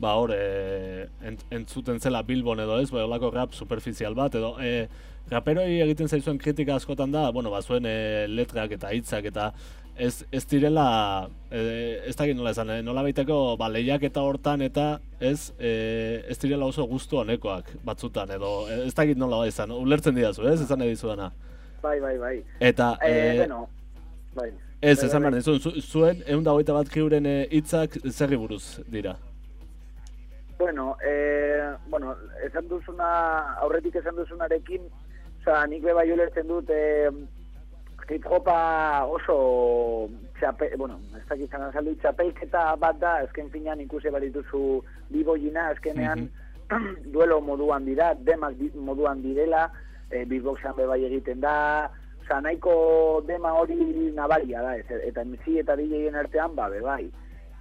A: ba hor ent, entzuten zela Bilbon edo ez, ba holako rap superficial bat edo eh, raperoi egiten zaizuen kritika askotan da, bueno, ba zuen eh, letrak eta hitzak eta ez, ez direla eh, ez dakit nola esan, eh, nola baiteko ba, lehiak eta hortan eta ez eh, ez direla oso gustu honekoak batzutan edo ez dakit nola esan, ulertzen didazu, ez, esan nahi dizudana.
L: Bai, bai, bai.
A: Eta
L: eh, bueno, bai.
A: Ez,
L: Bai,
A: esan
L: bai,
A: behar, zu, zuen egun da hogeita bat kiuren eh, hitzak zerri buruz dira.
L: Bueno, eh, bueno, esan duzuna, aurretik esan duzunarekin, oza, nik beba ulertzen dut, eh, hip hopa oso txape, bueno, ez dakit zan azaldu, txapelketa bat da, azken finean ikusi barituzu biboina, azkenean duelo moduan dira, demak moduan direla, eh, beatboxan be bai egiten da, nahiko dema hori nabaria da, ez, eta MC eta DJen artean, ba, bai.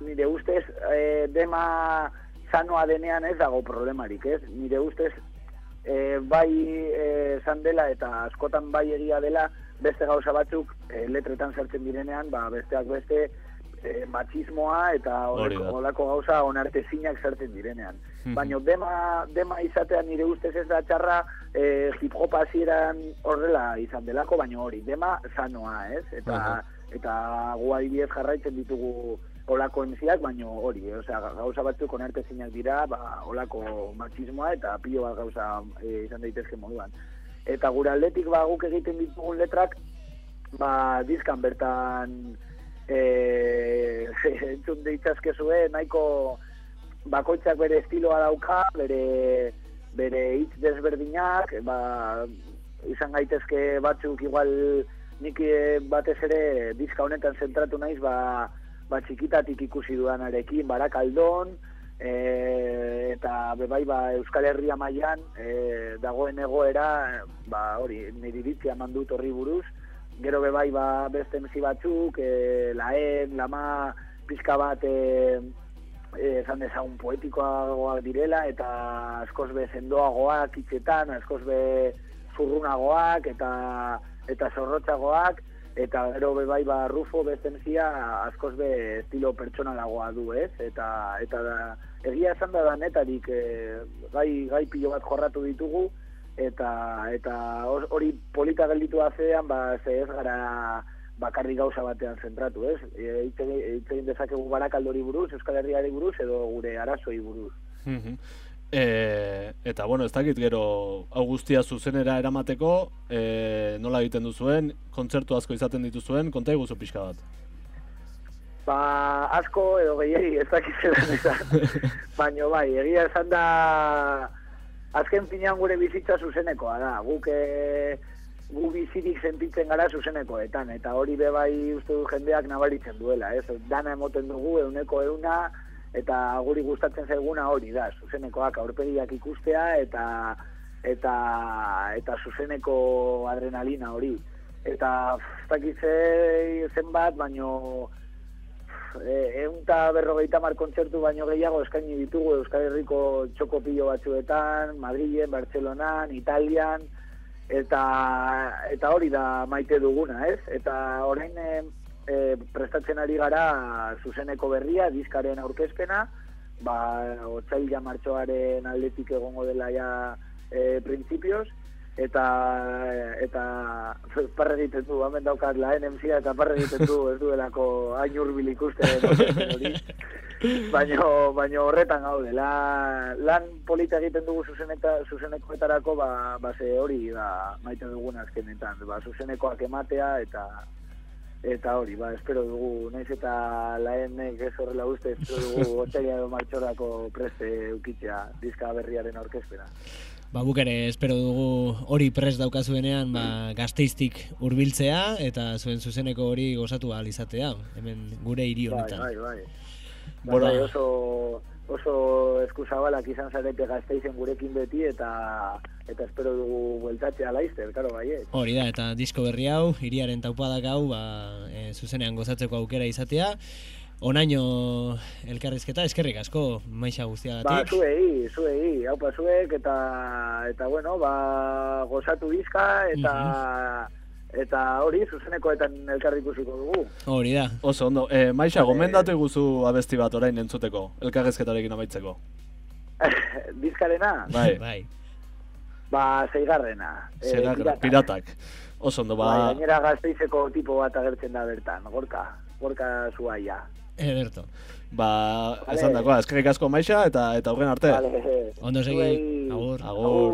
L: Nire ustez, eh, dema sanoa denean ez dago problemarik, ez? Nire ustez, e, bai e, esan dela eta askotan bai egia dela beste gauza batzuk e, letretan sartzen direnean, ba, besteak beste e, machismoa eta olako, olako gauza onartezinak sartzen direnean.
A: Mhm.
L: Baina dema, dema izatea nire ustez ez da txarra e, hip hop hasieran horrela izan delako, baina hori, dema sanoa, ez? Eta,
A: Aha.
L: eta gu adibidez jarraitzen ditugu olako emziak, baina hori, osea, gauza batzuk onartezinak dira, ba, olako machismoa eta pilo bat gauza e, izan daitezke moduan. Eta gure aldetik ba, guk egiten ditugun letrak, ba, dizkan bertan e, entzun deitzazkezue nahiko bakoitzak bere estiloa dauka, bere bere hitz desberdinak, ba, izan gaitezke batzuk igual nik eh, batez ere diska honetan zentratu naiz, ba, ba txikitatik ikusi duanarekin, barakaldon, e, eta bebai ba, Euskal Herria mailan e, dagoen egoera, ba, hori, nire iritzia eman dut horri buruz, gero bebai ba, beste MC batzuk, e, laen, lama, pizka bat, e, esan dezagun poetikoagoak direla, eta askoz be sendoagoak hitzetan, askoz be zurrunagoak, eta eta zorrotzagoak, eta gero be bai ba Rufo bezenzia askoz be estilo pertsonalagoa du, ez? Eta eta da, egia esan da danetarik e, gai gai pilo bat jorratu ditugu eta eta hor- hori polita gelditu azean ba ze ez gara bakarrik gauza batean zentratu, ez? E, egin- hitz egin dezakegu barakaldori buruz, Euskal Herriari buruz edo gure arazoi buruz.
A: Mhm. E, eta bueno, ez dakit gero hau guztia zuzenera eramateko, e, nola egiten duzuen, kontzertu asko izaten dituzuen, konta iguzu pixka bat.
L: Ba, asko edo gehiagi ez esan. Baina bai, egia esan da azken finean gure bizitza zuzenekoa da. Guk e, bizirik sentitzen gara zuzenekoetan, eta hori be bai uste du jendeak nabaritzen duela, ez? Dana emoten dugu euneko euna, eta guri gustatzen zaiguna hori da, zuzenekoak aurpegiak ikustea, eta eta eta zuzeneko adrenalina hori. Eta ez dakit ze- zenbat, baino egun eta berrogeita mar kontzertu baino gehiago eskaini ditugu Euskal Herriko txoko pilo batzuetan, Madrilen, Bartzelonan, Italian, eta eta hori da maite duguna, ez? Eta orain e, prestatzen ari gara zuzeneko berria, diskaren aurkezpena, ba, otzaila martxoaren aldetik egongo dela ja e, printzipioz, eta eta parre egiten du, hemen daukat la NMCA eta parre egiten du, ez duelako hain hurbil ikusten hori. Baino, baino horretan gaude, la, lan polita egiten dugu zuzeneta, zuzenekoetarako, ba, ba ze hori da maite dugun azkenetan, ba, zuzenekoak ematea eta eta hori, ba, espero dugu, naiz eta laenek ez horrela uste, espero dugu otxaila edo martxorako preste ukitzea diska berriaren aurkezpena.
C: Ba, guk ere espero dugu hori pres daukazuenean ba, gazteiztik hurbiltzea eta zuen zuzeneko hori gozatu ahal izatea, hemen gure hiri
L: Bai,
C: honetan.
L: bai, bai. Bai,
C: Bueno.
L: bai, oso, oso eskuzabalak izan zarete gazteizen gurekin beti eta eta espero dugu bueltatzea laizter, karo baiet.
C: Hori da, eta disko berri hau, hiriaren taupadak hau, ba, e, zuzenean gozatzeko aukera izatea. Onaino elkarrizketa, eskerrik asko, maixa
L: Ba,
C: guztiagatik.
L: zuei, zuei, haupa zuek, eta, eta bueno, ba, gozatu bizka, eta, eta hori, zuzenekoetan elkarri ikusiko dugu.
C: Hori da.
A: Oso ondo, e, Maixa, gomendatu iguzu abesti bat orain entzuteko, elkarrezketarekin amaitzeko.
L: Dizkarena?
A: Bai.
C: bai.
L: Ba, zeigarrena. eh,
A: Zera,
L: piratak.
A: piratak. Oso ondo,
L: Bai,
A: ba...
L: gainera gazteizeko tipo bat agertzen da bertan, gorka, gorka zuaia.
C: Ederto.
A: Ba,
L: Vale.
A: esan dakoa, eskerrik asko Maixa, eta eta aurren arte.
L: Vale.
C: Ondo segi,
L: Zuei.
C: agur.
A: Agur.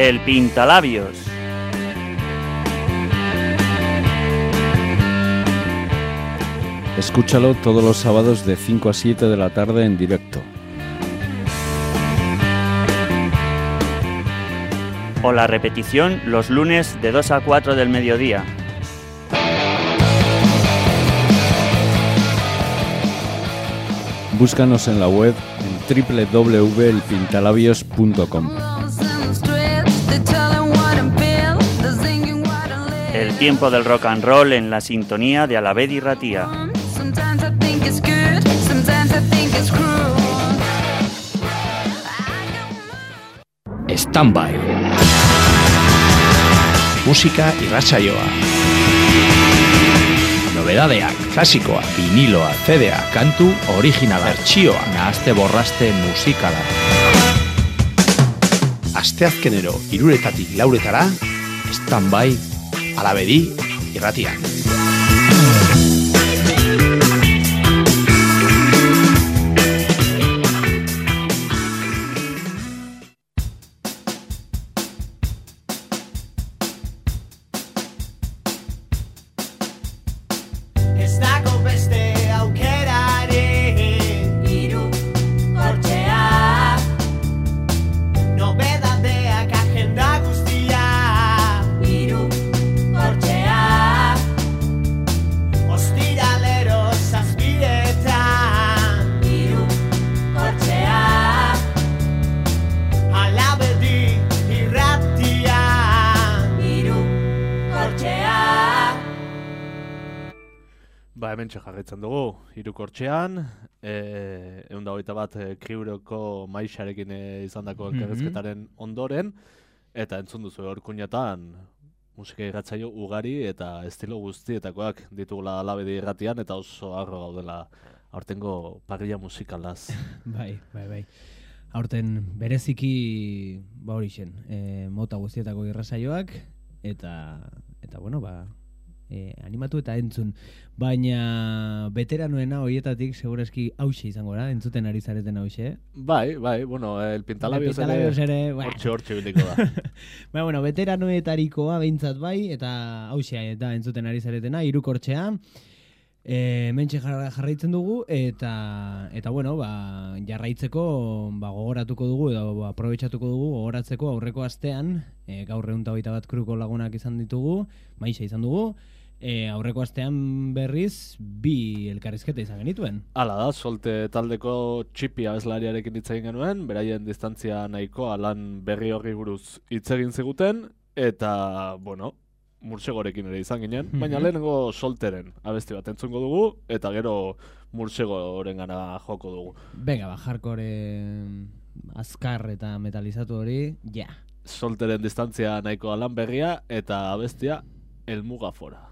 M: El
N: Pintalabios.
O: Escúchalo todos los sábados de 5 a 7 de la tarde en directo.
N: O la repetición los lunes de 2 a 4 del mediodía.
O: Búscanos en la web en www.elpintalabios.com.
N: tiempo del rock and roll en la sintonía de Alaved y Ratía.
P: Standby. Musika irratsaioa. Nobedadeak, klasikoa, viniloa, CDA, kantu originala, bertsioa, nahazte borraste musikala. Asteazkenero iruretatik lauretara, Standby, alabedi, irratian.
A: Jarraitzen dugu, hirukortxean, e, egun da hogeita bat e, kriuroko maixarekin e, izan dako
C: Mhm.
A: elkarrezketaren ondoren, eta entzun duzu orkuinetan musika irratzaio ugari eta estilo guztietakoak ditugula alabedi irratian, eta oso arro gaudela aurtengo parrilla musikalaz.
C: Bai, bai, bai. Aurten bereziki ba hori zen, e, mota guztietako irrasaioak eta eta bueno, ba e, animatu eta entzun. Baina veteranoena hoietatik segurazki hause izango da, entzuten ari zareten hause.
A: Bai, bai, bueno, el pintalabios
C: El pintalabios ere, bueno.
A: hortxe hortxe biliko da.
C: Ba, bueno, veteranoetarikoa behintzat bai, eta hause eta entzuten ari zaretena, irukortxea. E, mentxe jarra- jarraitzen dugu, eta, eta bueno, ba, jarraitzeko ba, gogoratuko dugu, edo ba, aprobetxatuko dugu, gogoratzeko aurreko astean, e, gaur egun bat kruko lagunak izan ditugu, maixa izan dugu, e, aurreko astean berriz bi elkarrizketa izan genituen.
A: Hala da, solte taldeko txipi abeslariarekin hitz egin genuen, beraien distantzia nahikoa lan berri horri buruz hitz egin ziguten, eta, bueno, mursegorekin ere izan ginen, baina
C: Mhm.
A: lehenengo solteren abesti bat entzungo dugu, eta gero mursegoren gana joko dugu.
C: Venga, ba, hardcore azkar eta metalizatu hori, ja.
A: Solteren distantzia nahikoa lan berria, eta abestia elmugafora.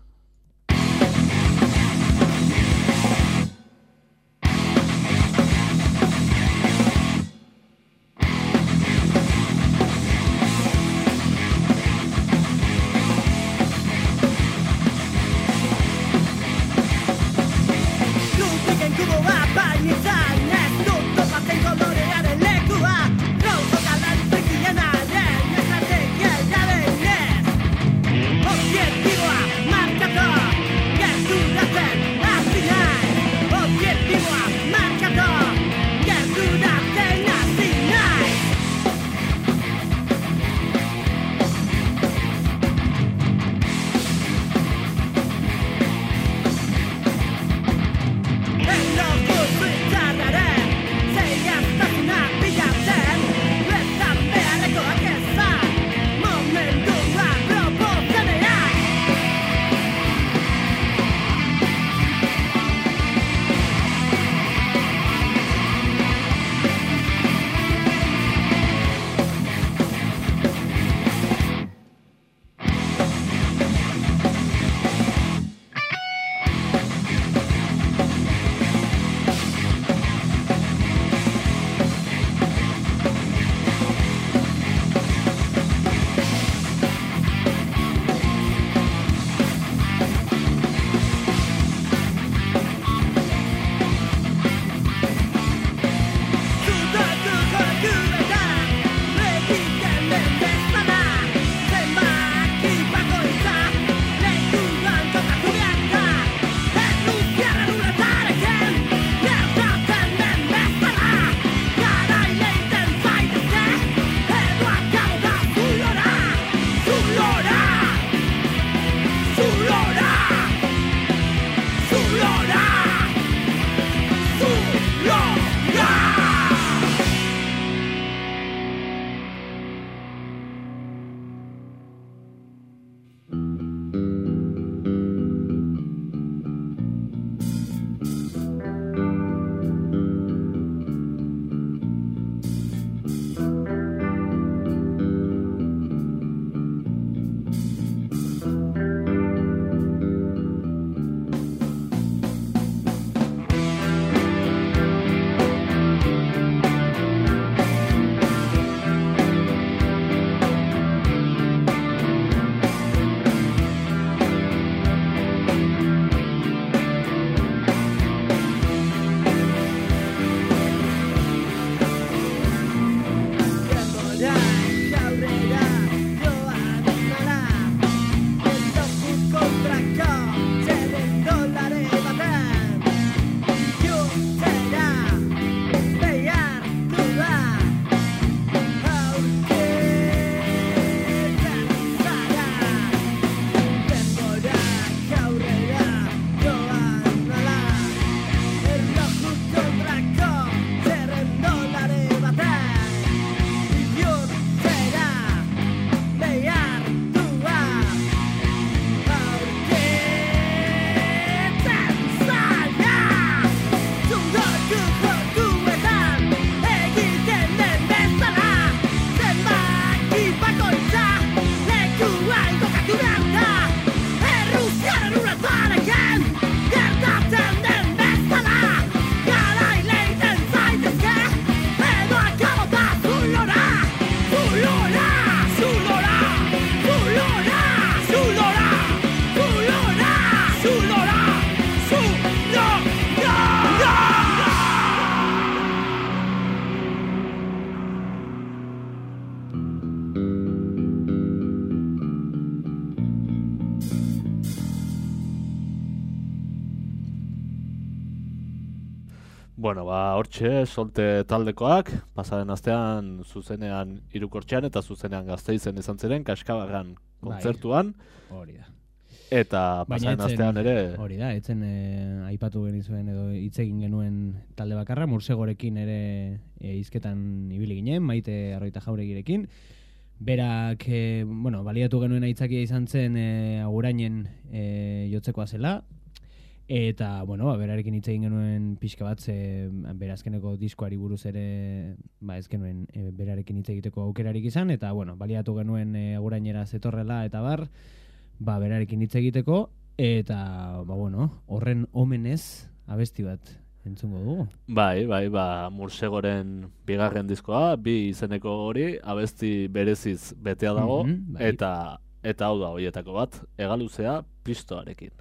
A: Hortxe, solte taldekoak, pasaren astean zuzenean irukortxean eta zuzenean gazteizen izan ziren, kaskabarran kontzertuan.
C: Hori da.
A: Eta pasaren astean ere...
C: Hori da, etzen eh, aipatu genizuen edo hitz egin genuen talde bakarra, mursegorekin ere eh, hizketan ibili ginen, maite arroita jauregirekin. Berak, eh, bueno, baliatu genuen aitzakia izan zen eh, agurainen eh, jotzekoa zela, Eta, bueno, ba, berarekin hitz egin genuen pixka bat, ze berazkeneko diskoari buruz ere, ba, ez genuen e, berarekin hitz egiteko aukerarik izan, eta, bueno, baliatu genuen e, agurainera zetorrela eta bar, ba, berarekin hitz egiteko, eta, ba, bueno, horren omenez abesti bat entzungo dugu.
A: Bai, bai, ba, Mursegoren bigarren diskoa, bi izeneko hori, abesti bereziz betea dago,
C: Mhm, bai.
A: eta eta hau da hoietako bat, egaluzea pistoarekin.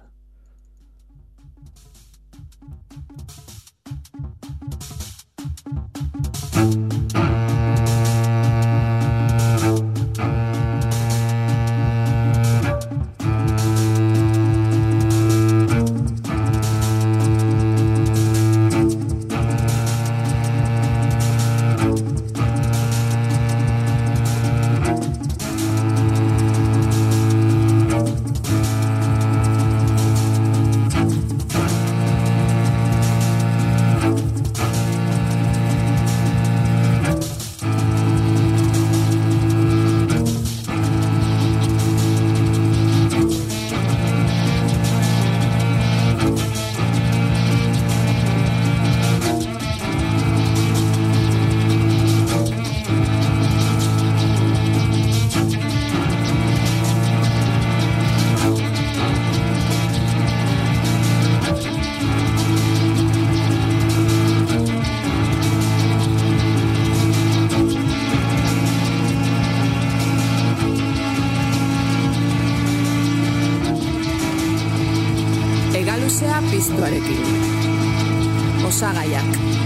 Q: Egaluzea piztuarekin. Osagaiak.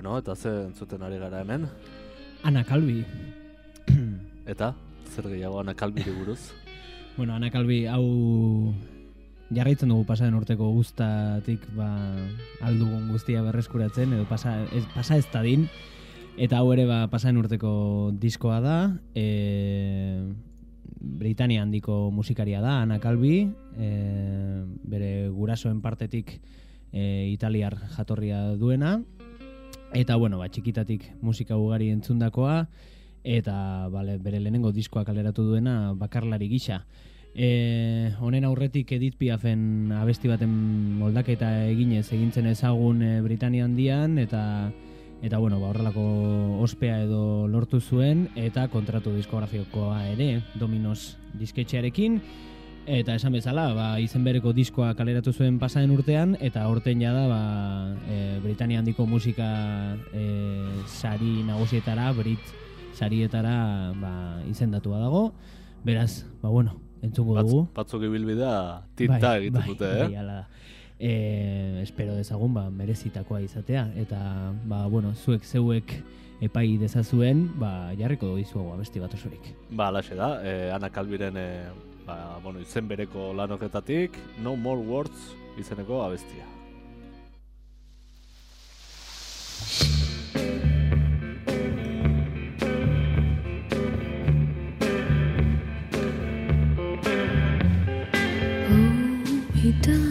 A: Bueno, eta ze entzuten ari gara hemen?
C: Ana Kalbi.
A: Eta, zer gehiago Ana Kalbiri buruz?
C: Bueno, Ana Kalbi hau jarraitzen dugu pasaren urteko guztatik ba, aldugun guztia berreskuratzen, edo pasa ez, pasa ez dadin, eta hau ere ba, pasaren urteko diskoa da, e, Britania handiko musikaria da, Ana Kalbi, e, bere gurasoen partetik e, italiar jatorria duena, eta bueno, ba, txikitatik musika ugari entzundakoa, eta bale, bere lehenengo diskoa kaleratu duena bakarlari gisa. E, honen aurretik Edith Piafen abesti baten moldaketa eginez egintzen ezagun e, Britania handian eta eta bueno, ba, horrelako ospea edo lortu zuen eta kontratu diskografikoa ere Dominos disketxearekin eta esan bezala, ba, izen bereko diskoa kaleratu zuen pasaren urtean eta horten jada ba, e, Britania handiko musika e, sari nagusietara, Brit sarietara ba, izendatua dago. Beraz, ba bueno, entzungo
A: Batz,
C: dugu.
A: batzuk ibilbidea tinta egiten dute, eh?
C: Bai, hala da. E, espero dezagun ba, merezitakoa izatea eta ba, bueno, zuek zeuek epai dezazuen ba, jarriko dizuago abesti bat osorik.
A: Ba, alaxe da, eh, Ana Kalbiren eh, ba, bueno, izen bereko lan horretatik, No More Words izeneko abestia.
R: Down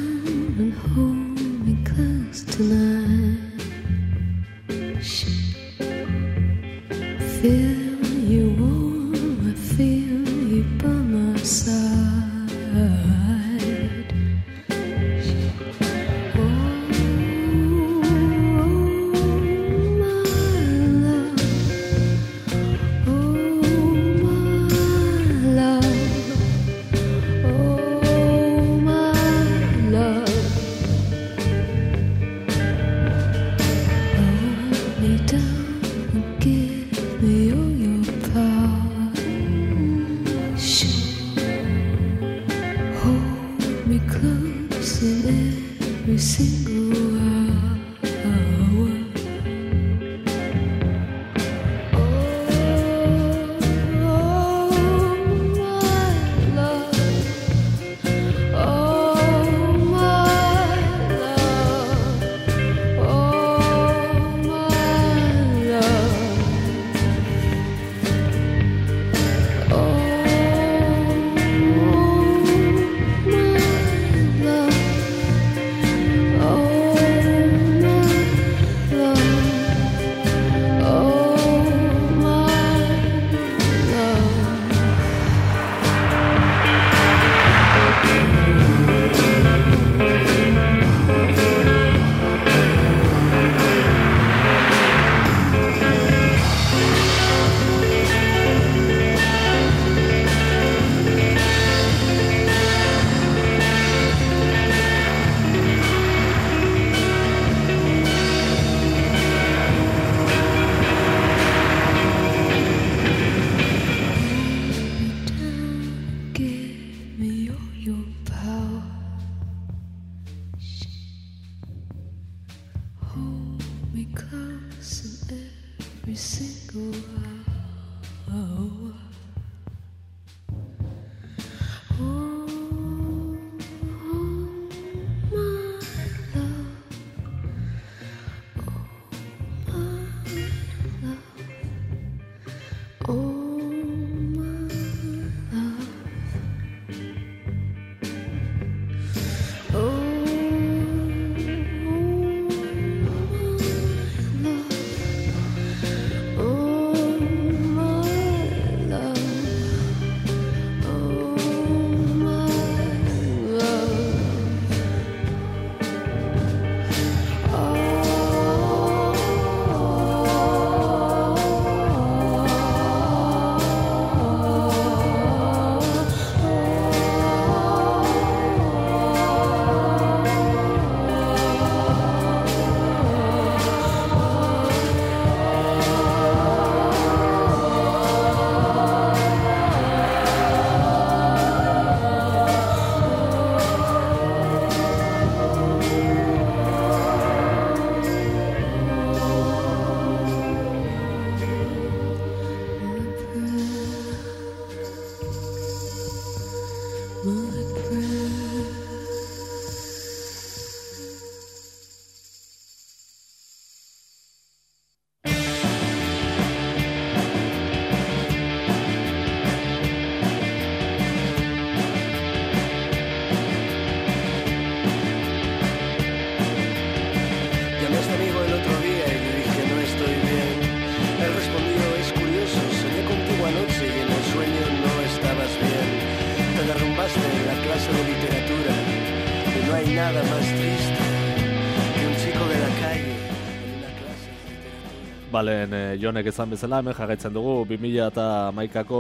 A: Balen, e, jonek esan bezala, hemen jarraitzen dugu 2000 eta maikako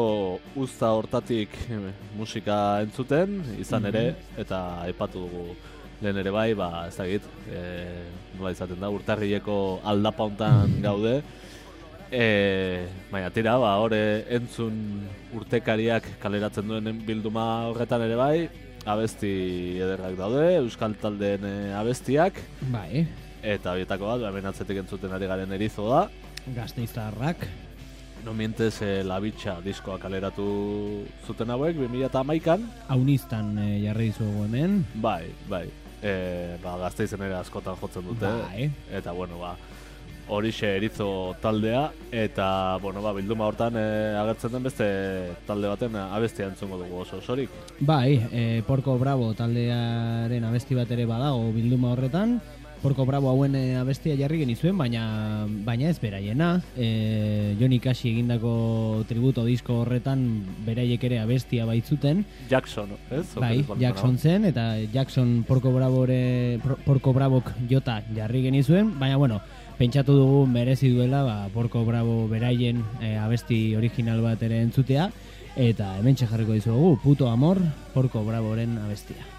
A: usta hortatik eh, musika entzuten, izan ere, eta aipatu dugu lehen ere bai, ba, ez dakit, e, nola izaten da, urtarrieko aldapa hontan gaude, e, baina tira, ba, hore entzun urtekariak kaleratzen duen bilduma horretan ere bai, abesti ederrak daude, euskal taldeen eh, abestiak,
C: Bai,
A: eta horietako bat, ba, hemen atzetik entzuten ari garen erizo da,
C: gazteiztarrak.
A: No mientes eh, la bitxa diskoa kaleratu zuten hauek 2011an.
C: Auniztan e, jarri dizuegu hemen.
A: Bai, bai. E, ba, gazteizen ere askotan jotzen dute.
C: Bai.
A: Eta, bueno, ba, horixe erizo taldea, eta, bueno, ba, bilduma hortan e, agertzen den beste talde baten abestia entzungo dugu oso osorik.
C: Bai, e, Porco Bravo taldearen abesti bat ere badago bilduma horretan. Porco Bravo hauen e, abestia jarri genizuen, baina baina ez beraiena. E, Johnny Cash egindako tributo disko horretan beraiek ere abestia baitzuten.
A: Jackson, ez?
C: Bai, Jackson zen, eta Jackson Porco Bravore, Por- Porco Bravok jota jarri genizuen, baina bueno, pentsatu dugu merezi duela ba, Porco Bravo beraien e, abesti original bat ere entzutea, eta hemen jarriko dizugu, puto amor, Porco Bravoren abestia.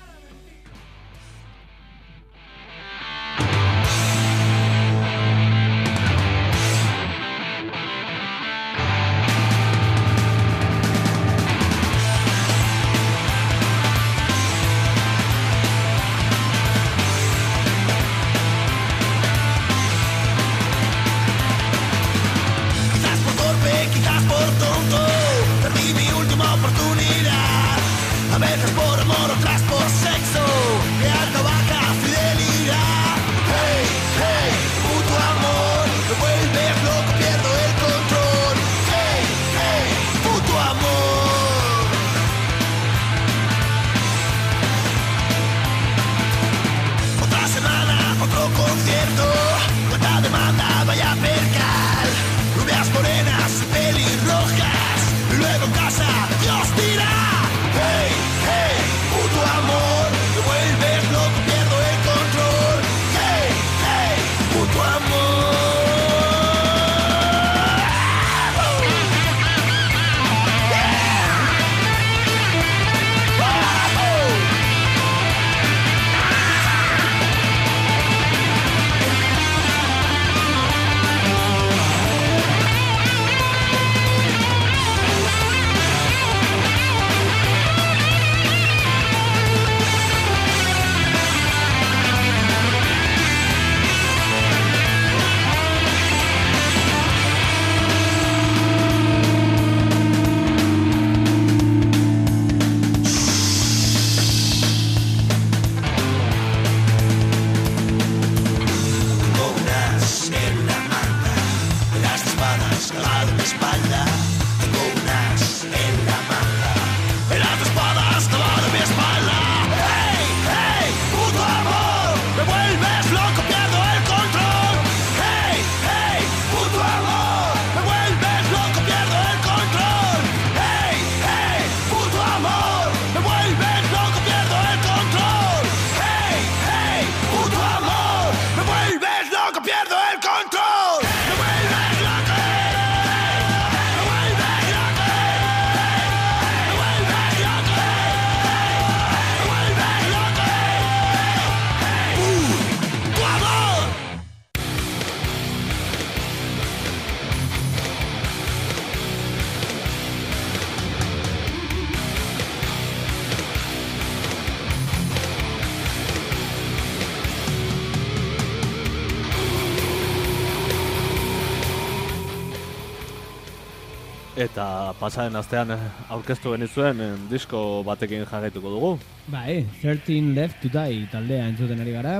A: Eta pasaren astean eh, aurkeztu genizuen eh, disko batekin jarraituko dugu.
C: Bai, 13 Left to Die taldea entzuten ari gara,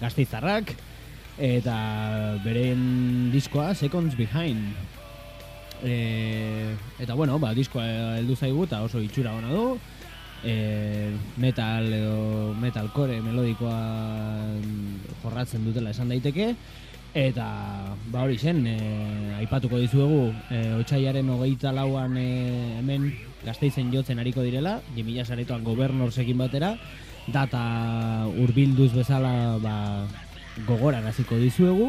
C: gazteizarrak, eta beren diskoa Seconds Behind. E, eta bueno, ba, diskoa heldu zaigu eta oso itxura ona du. E, metal edo metalcore melodikoa jorratzen dutela esan daiteke. Eta, ba hori zen, e, aipatuko dizuegu, e, otxaiaren hogeita lauan e, hemen gazteizen jotzen ariko direla, jimila saretoan gobernorsekin batera, data urbilduz bezala ba, gogoran hasiko dizuegu,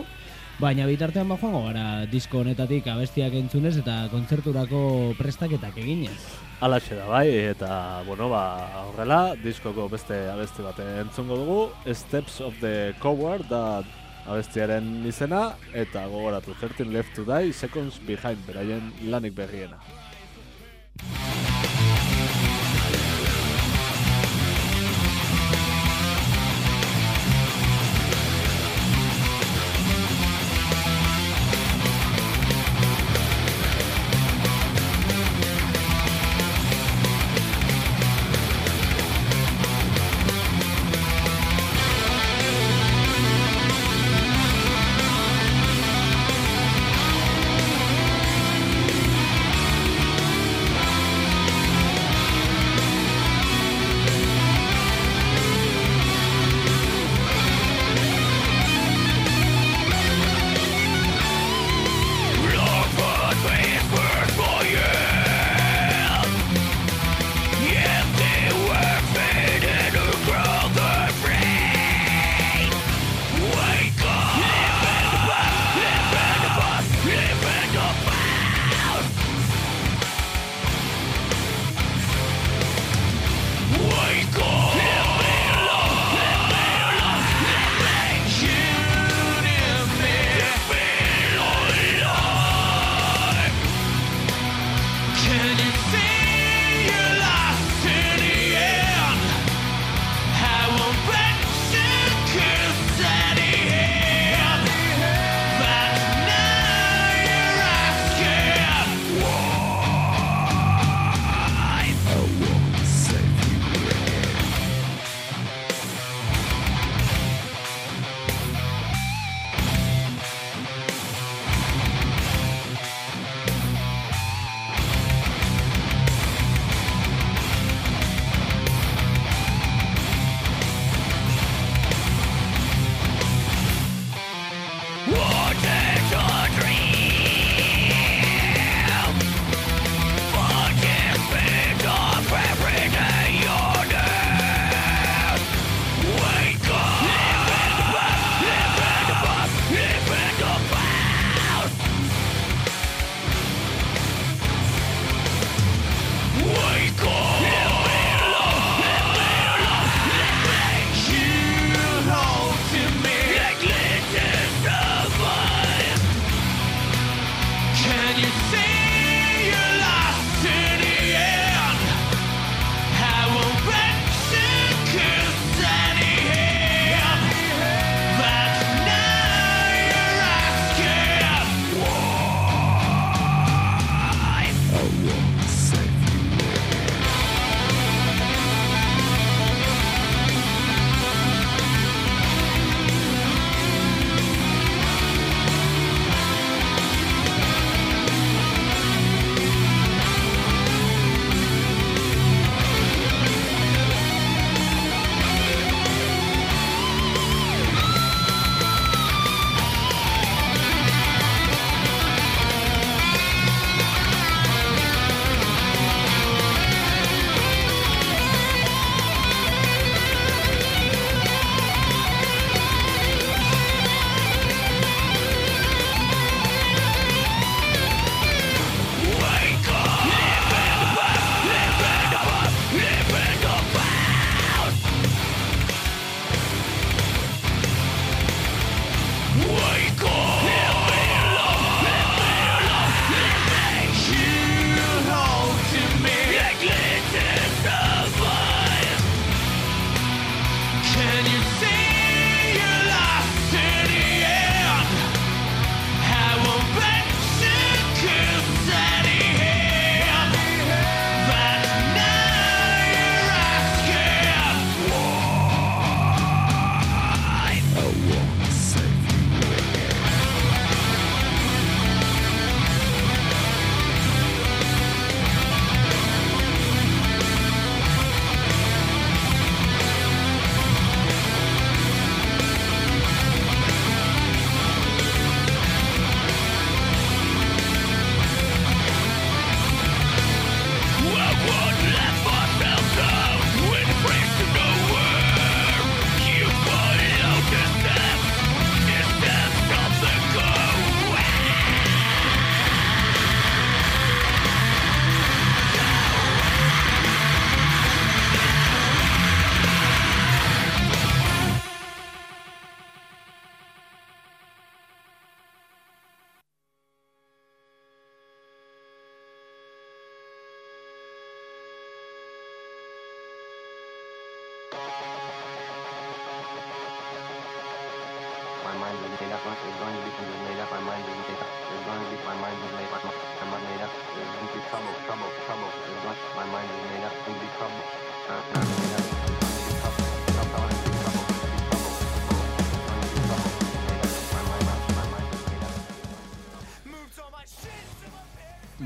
C: baina bitartean ba joango gara disko honetatik abestiak entzunez eta kontzerturako prestaketak eginez.
A: Alaxe da bai, eta bueno, ba, horrela, diskoko beste abesti bat entzungo dugu, Steps of the Coward da abestiaren izena, eta gogoratu 13 Left to Die, Seconds Behind, beraien lanik berriena.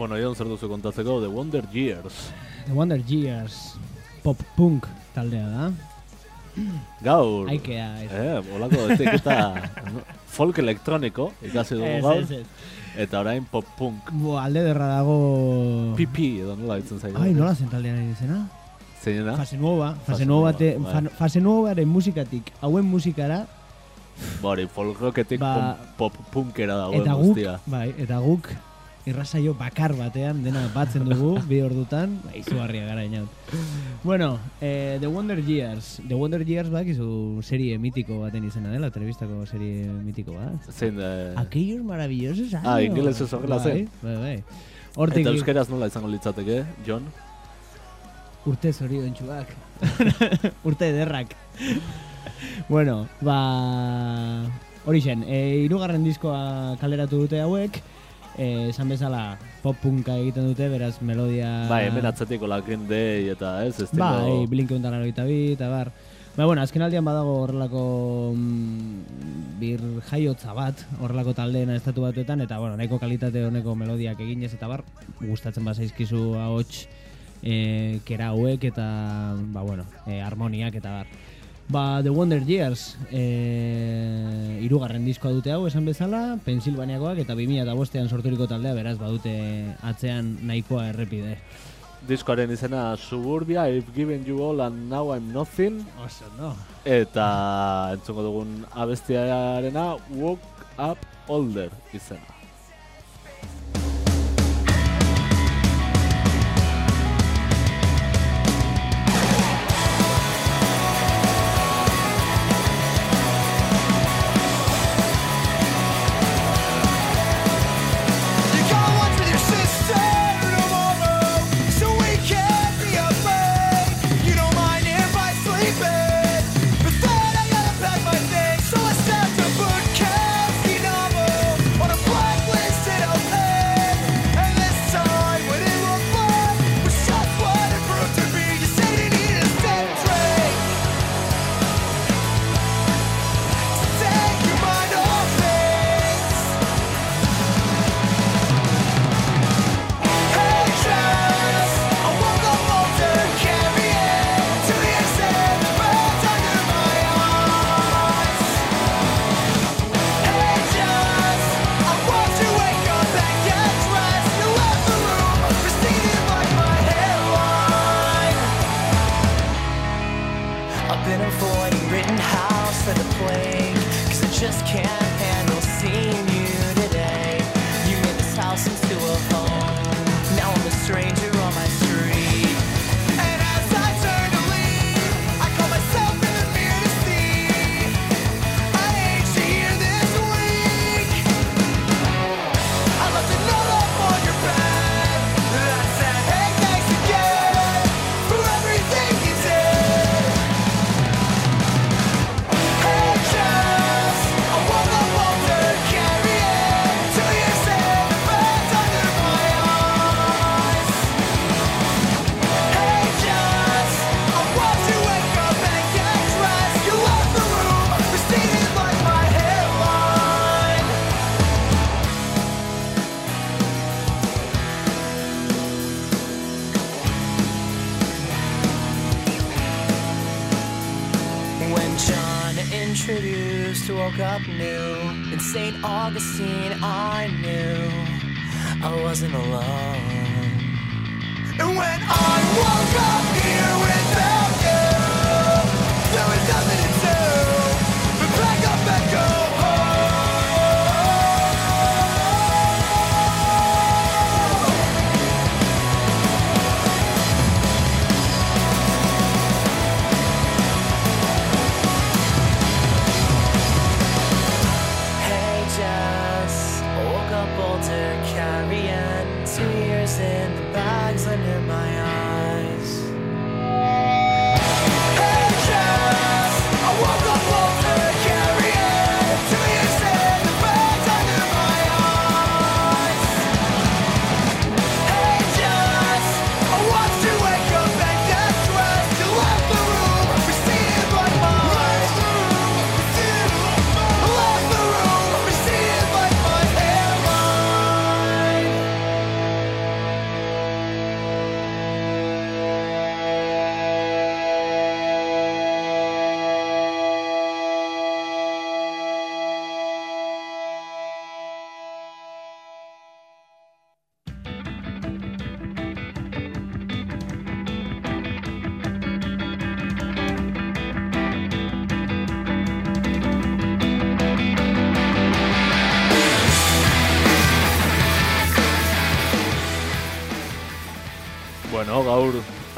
S: Bueno, Ion zer duzu kontatzeko, The Wonder Years.
C: The Wonder Years pop punk taldea da.
S: Gaur,
C: Aikea, ez.
S: eh, olako etiketa no, folk elektroniko, ikasi dugu
C: Ez,
S: gaur,
C: ez, ez.
S: eta orain pop punk.
C: Bo, alde derra dago...
S: Pipi, edo nola ditzen zaio.
C: Ai, nola zen taldean ari izena?
S: Zeinena?
C: Fase Nuova, Fase Nuova, te,
S: bai.
C: fan- Fase Nuovaren musikatik, hauen musikara,
S: Bori, folk rocketik
C: Ba-
S: pop, pop punkera dagoen
C: eta
S: guztia.
C: bai, eta guk irrasaio bakar batean dena batzen dugu bi ordutan, ba, izugarria gara inaut. Bueno, eh, The Wonder Years. The Wonder Years bakizu serie mitiko baten izena dela, telebistako serie mitiko bat.
S: Zein da...
C: Aquellos maravillosos años.
S: Ah, ingelesez horrela
C: bai,
S: zen.
C: Bai, bai. Hortik
S: Eta euskeraz nola izango litzateke, John?
C: urte zoriontsuak. urte ederrak. bueno, ba... Horixen, e, irugarren diskoa kaleratu dute hauek, esan bezala pop punka egiten dute, beraz melodia...
S: Bai, hemen atzetiko la Green Day eta ez, ez
C: Bai, Blink egun bi, eta bar. Ba, bueno, azken aldian badago horrelako mm, bir jaiotza bat, horrelako taldeena estatu batuetan, eta bueno, nahiko kalitate honeko melodiak eginez eta bar, gustatzen bazaizkizu ahots e, kera hauek eta, ba, bueno, e, harmoniak eta bar. Ba, The Wonder Years, e, irugarren diskoa dute hau, esan bezala, Pensilvaniakoak eta 2005ean sorturiko taldea, beraz, badute atzean nahikoa errepide.
S: Diskoaren izena Suburbia, I've given you all and now I'm nothing.
C: Oso, no.
S: Eta entzungo dugun abestiarena Woke Up Older izena.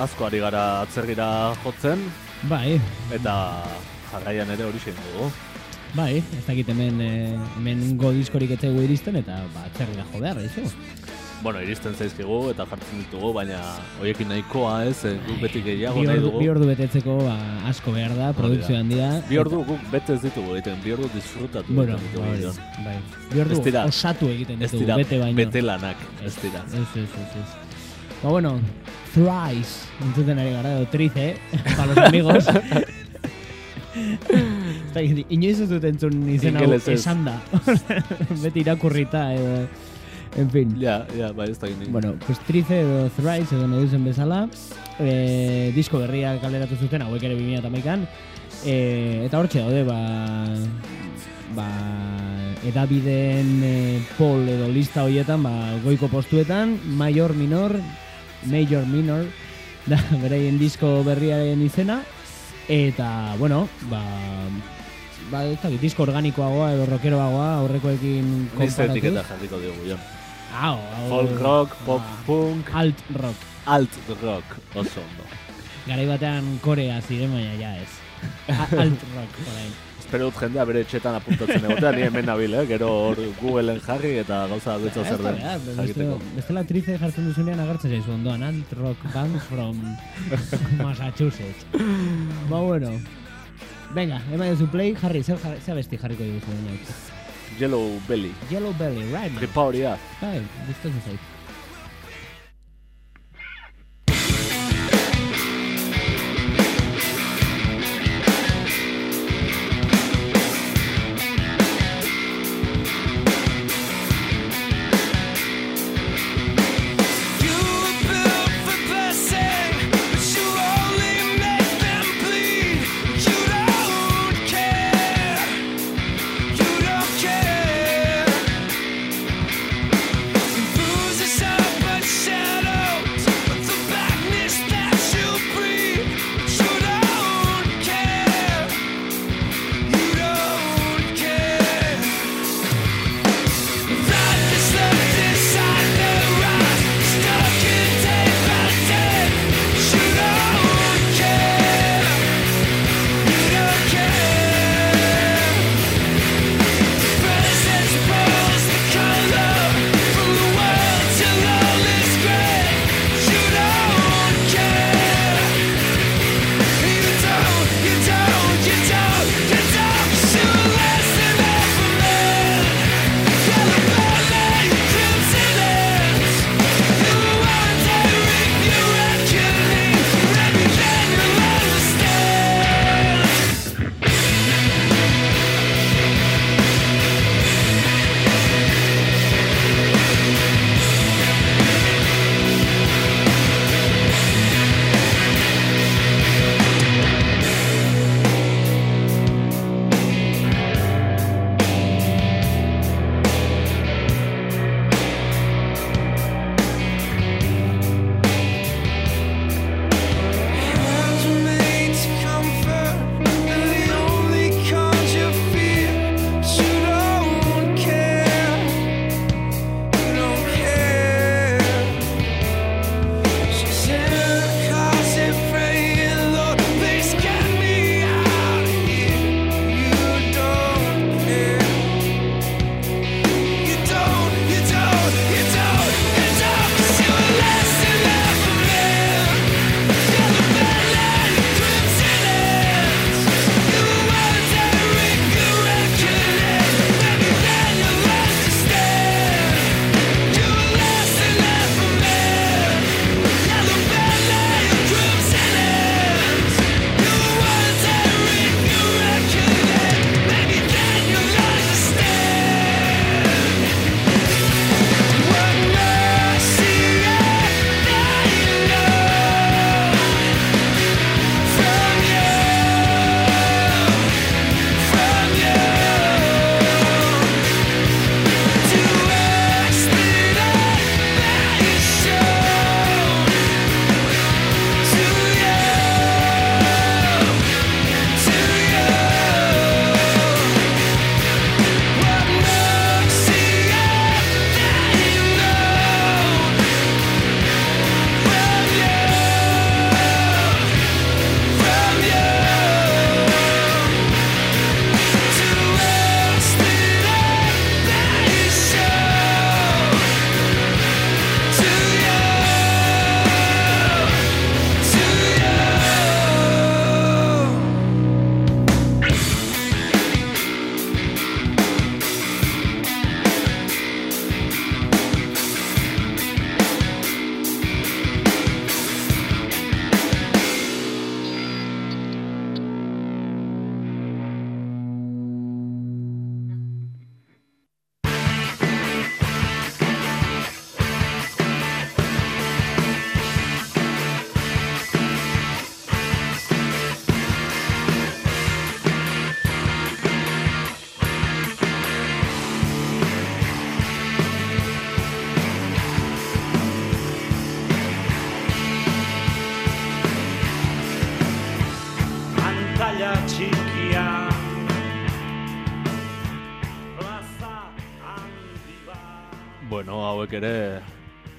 A: Asko ari gara atzergira jotzen,
C: Bai,
A: eta jarraian ere hori zein dugu.
C: bai, ez dakit hemen, eh, hemen go diskorik etzaigu iristen, eta ba, atzerrira jo behar.
A: Bueno, iristen zaizkigu eta jartzen ditugu, baina hoiekin nahikoa ez, eh, guk beti gehiago
C: Bi
A: nahi dugu.
C: bi ordu betetzeko ba, asko behar da, produkzio handia.
A: Bi ordu guk bete ez ditugu egiten, bi ordu disfrutatu
C: Bueno,
A: ditugu.
C: bai,
A: Jon.
C: bai. Bi ordu osatu egiten ditugu, bete baino.
A: betelanak, ez dira.
C: Ez, ez, ez, ez. Ba, bueno, Thrice, entzuten ari gara, edo Trice, eh? para los amigos. Dakit, Inoiz ez dut entzun izen hau esan da. Beti irakurrita, edo... En fin.
A: Ja, ja, bai, ez nik.
C: Bueno, pues Trice edo Thrice edo duzen bezala, e, disko berria kaleratu zuten, hauek ere 2008an, e, eta hortxe daude, ba, ba, edabideen e, pol edo lista horietan, ba, goiko postuetan, major, minor, major, minor, da, beraien disko berriaren izena, eta, bueno, ba, ba, ez dakit, disko organikoagoa edo rockeroagoa aurrekoekin
A: Niz
C: konparatuz.
A: etiketa jarriko diogu.
C: Hau, hau,
A: Folk rock, pop punk,
C: alt rock.
A: alt rock, oso ondo.
C: Garai batean korea ziren, baina ja ez. Alt rock, orain.
A: Espero dut jendea bere etxetan apuntatzen egotea, ni hemen nabil, eh? gero hor Googleen jarri eta gauza
C: Ez
A: zer den
C: beste-
A: jakiteko.
C: Bestela trize jartzen duzunean agertzen zaizu ondoan, alt rock band from Massachusetts. ba, bueno. Venga, eman duzu play, jarri, zer, jarri, zer besti jarriko duzu.
A: Yellow Belly,
C: Yellow Belly, right man.
A: tripa hori da.
C: Bai, gustatzen zait.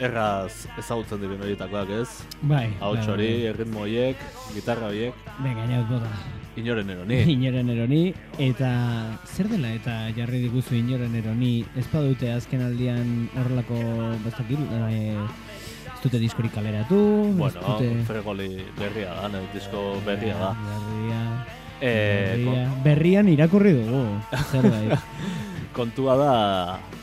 T: Erraz ezagutzen diren horietakoak ez?
C: Bai,
T: Ahots
C: bai,
T: hori,
C: bai.
T: erritmo horiek, gitarra horiek.
C: Venga, inaut bota.
T: Inoren eroni.
C: Inoren eroni, eta zer dela eta jarri diguzu inoren eroni, ez badute azken aldian horrelako bastakil, e, ez dute diskorik kaleratu,
T: Bueno,
C: ez dute...
T: fregoli berria da, ne, disko berria da.
C: Berria,
T: Eh,
C: berria, berrian irakurri dugu, zerbait.
T: Kontua da,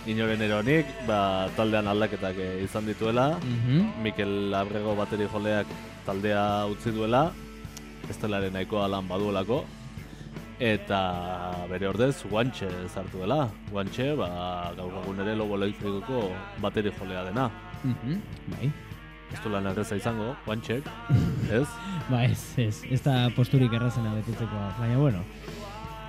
T: inoren eronik, ba, taldean aldaketak eh, izan dituela.
C: Mhm.
T: Mikel Abrego bateri joleak taldea utzi duela, estelaren nahikoa lan baduelako. Eta bere ordez, guantxe sartu dela. Guantxe, ba, gaur egun ere lobo elektrikoko bateri jolea dena.
C: Mhm, bai.
T: Ez du lan erreza izango, guantxek, ez?
C: Ba ez, ez, ez da posturik errazena betetzeko, baina bueno.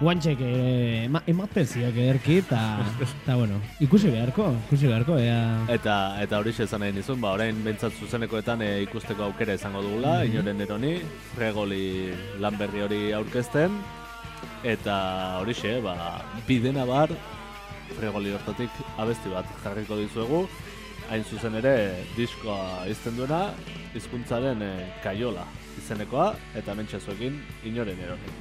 C: Guantxek eh, ema, ematen ziok ederki, eta, eta bueno, ikusi beharko, ikusi beharko, ea...
T: Eta eta hori esan nahi nizun, ba, orain bentsat zuzenekoetan e, ikusteko aukera izango dugula,
C: Mhm.
T: inoren eroni, regoli lan berri hori aurkezten, eta hori ba, bidena bar, regoli hortatik abesti bat jarriko dizuegu, hain zuzen ere diskoa izten duena, hizkuntzaren e, kaiola izenekoa, eta mentxazuekin inoren eroni.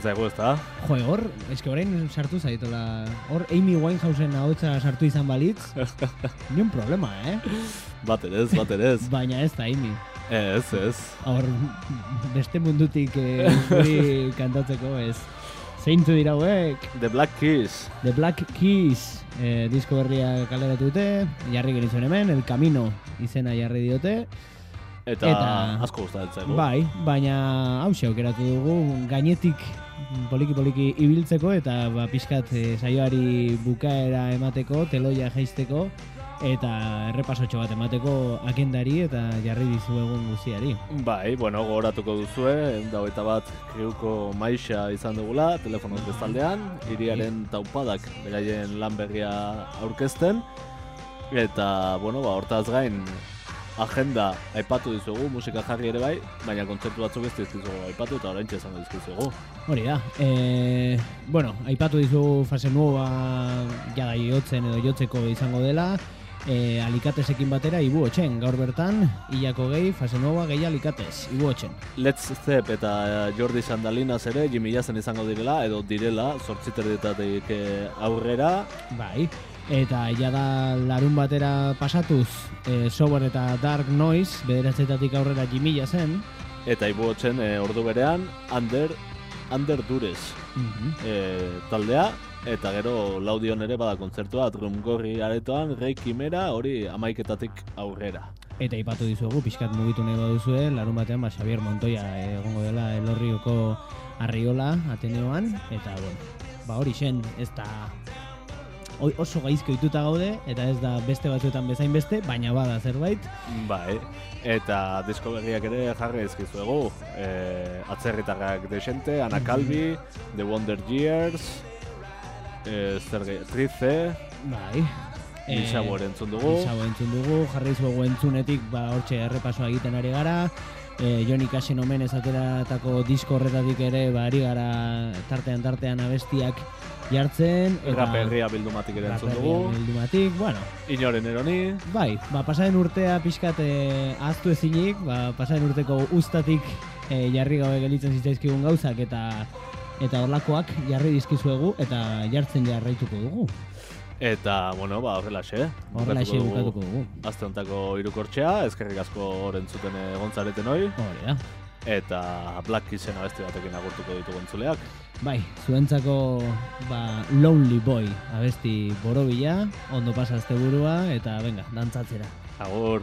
A: Gustatzen zaigu, ez da?
C: Jo, hor, eske orain sartu zaitola. Hor Amy Winehousen ahotsa sartu izan balitz, ni un problema, eh?
A: Bat ere ez, bat ere ez.
C: Baina ez da Amy.
A: Ez, ez.
C: Hor, beste mundutik eh, guri kantatzeko ez. Zeintu dira hauek?
A: The Black Keys.
C: The Black Keys. Eh, disko berria kaleratu dute, jarri genitzen hemen, El Camino izena jarri diote.
A: Eta, asko gustatzen zaigu.
C: Bai, baina hause aukeratu dugu gainetik poliki-poliki ibiltzeko eta ba, pixkat eh, saioari bukaera emateko, teloia jaisteko eta errepasotxo bat emateko agendari eta jarri dizuegun guztiari.
A: Bai, bueno, gogoratuko duzue, da eta bat kriuko maixa izan dugula, telefonoz bestaldean, iriaren taupadak beraien lan berria aurkezten, eta, bueno, ba, hortaz gain, agenda aipatu dizugu, musika jarri ere bai, baina kontzertu batzuk ez dizkizugu aipatu eta orain txezango dizkizugu.
C: Hori da, e, bueno, aipatu dizu fase nuova jada jotzen edo jotzeko izango dela, e, alikatesekin batera ibu otxen, gaur bertan, hilako gehi, fase nuova gehi alikates, ibu otxen.
A: Let's Step eta Jordi Sandalinas ere, Jimmy Jazen izango direla, edo direla, sortziterretatik aurrera.
C: Bai, eta ja da larun batera pasatuz, e, Sober eta Dark Noise, bederatzetatik aurrera Jimmy zen.
A: Eta ibu otxen e, ordu berean, Under, Under Dures
C: Mhm.
A: e, taldea, eta gero laudion ere bada kontzertua, drumgorri aretoan, Rei Kimera, hori amaiketatik aurrera.
C: Eta ipatu dizuegu, pixkat mugitu nahi baduzue, larun batean, ba, Xavier Montoya egongo dela elorrioko arriola Ateneoan, eta, bueno, ba hori zen, ez da oso gaizko ituta gaude, eta ez da beste batzuetan bezain beste, baina bada zerbait.
A: Bai, eta disko berriak ere jarri ezkizuegu. E, atzerritarrak desente, Ana Calvi, The Wonder Years, e, zer gehi, Trice,
C: Bai.
A: Ere entzun dugu.
C: Lixabo entzun dugu, jarri zuegu entzunetik, ba, hortxe errepasoa egiten ari gara. E, Joni Kasen omen esateratako disko horretatik ere, ba, ari gara tartean tartean abestiak jartzen.
A: Raperria bildumatik ere entzun dugu.
C: bildumatik, bueno.
A: Inoren eroni.
C: Bai, ba, pasaren urtea pixkat e, ahaztu ezinik, ba, pasaren urteko ustatik e, jarri gabe gelitzen zitzaizkigun gauzak eta eta horlakoak jarri dizkizuegu eta jartzen jarraituko dugu.
A: Eta, bueno, ba, horrelaxe.
C: Horrelaxe bukatuko dugu.
A: Azte hontako irukortxea, eskerrik asko horren zuten egontzareten hoi.
C: Hori da.
A: Eta Black Kidsen abesti batekin agurtuko ditugu entzuleak.
C: Bai, zuentzako ba, Lonely Boy abesti borobila, ondo pasa burua eta venga, dantzatzera.
A: Agur.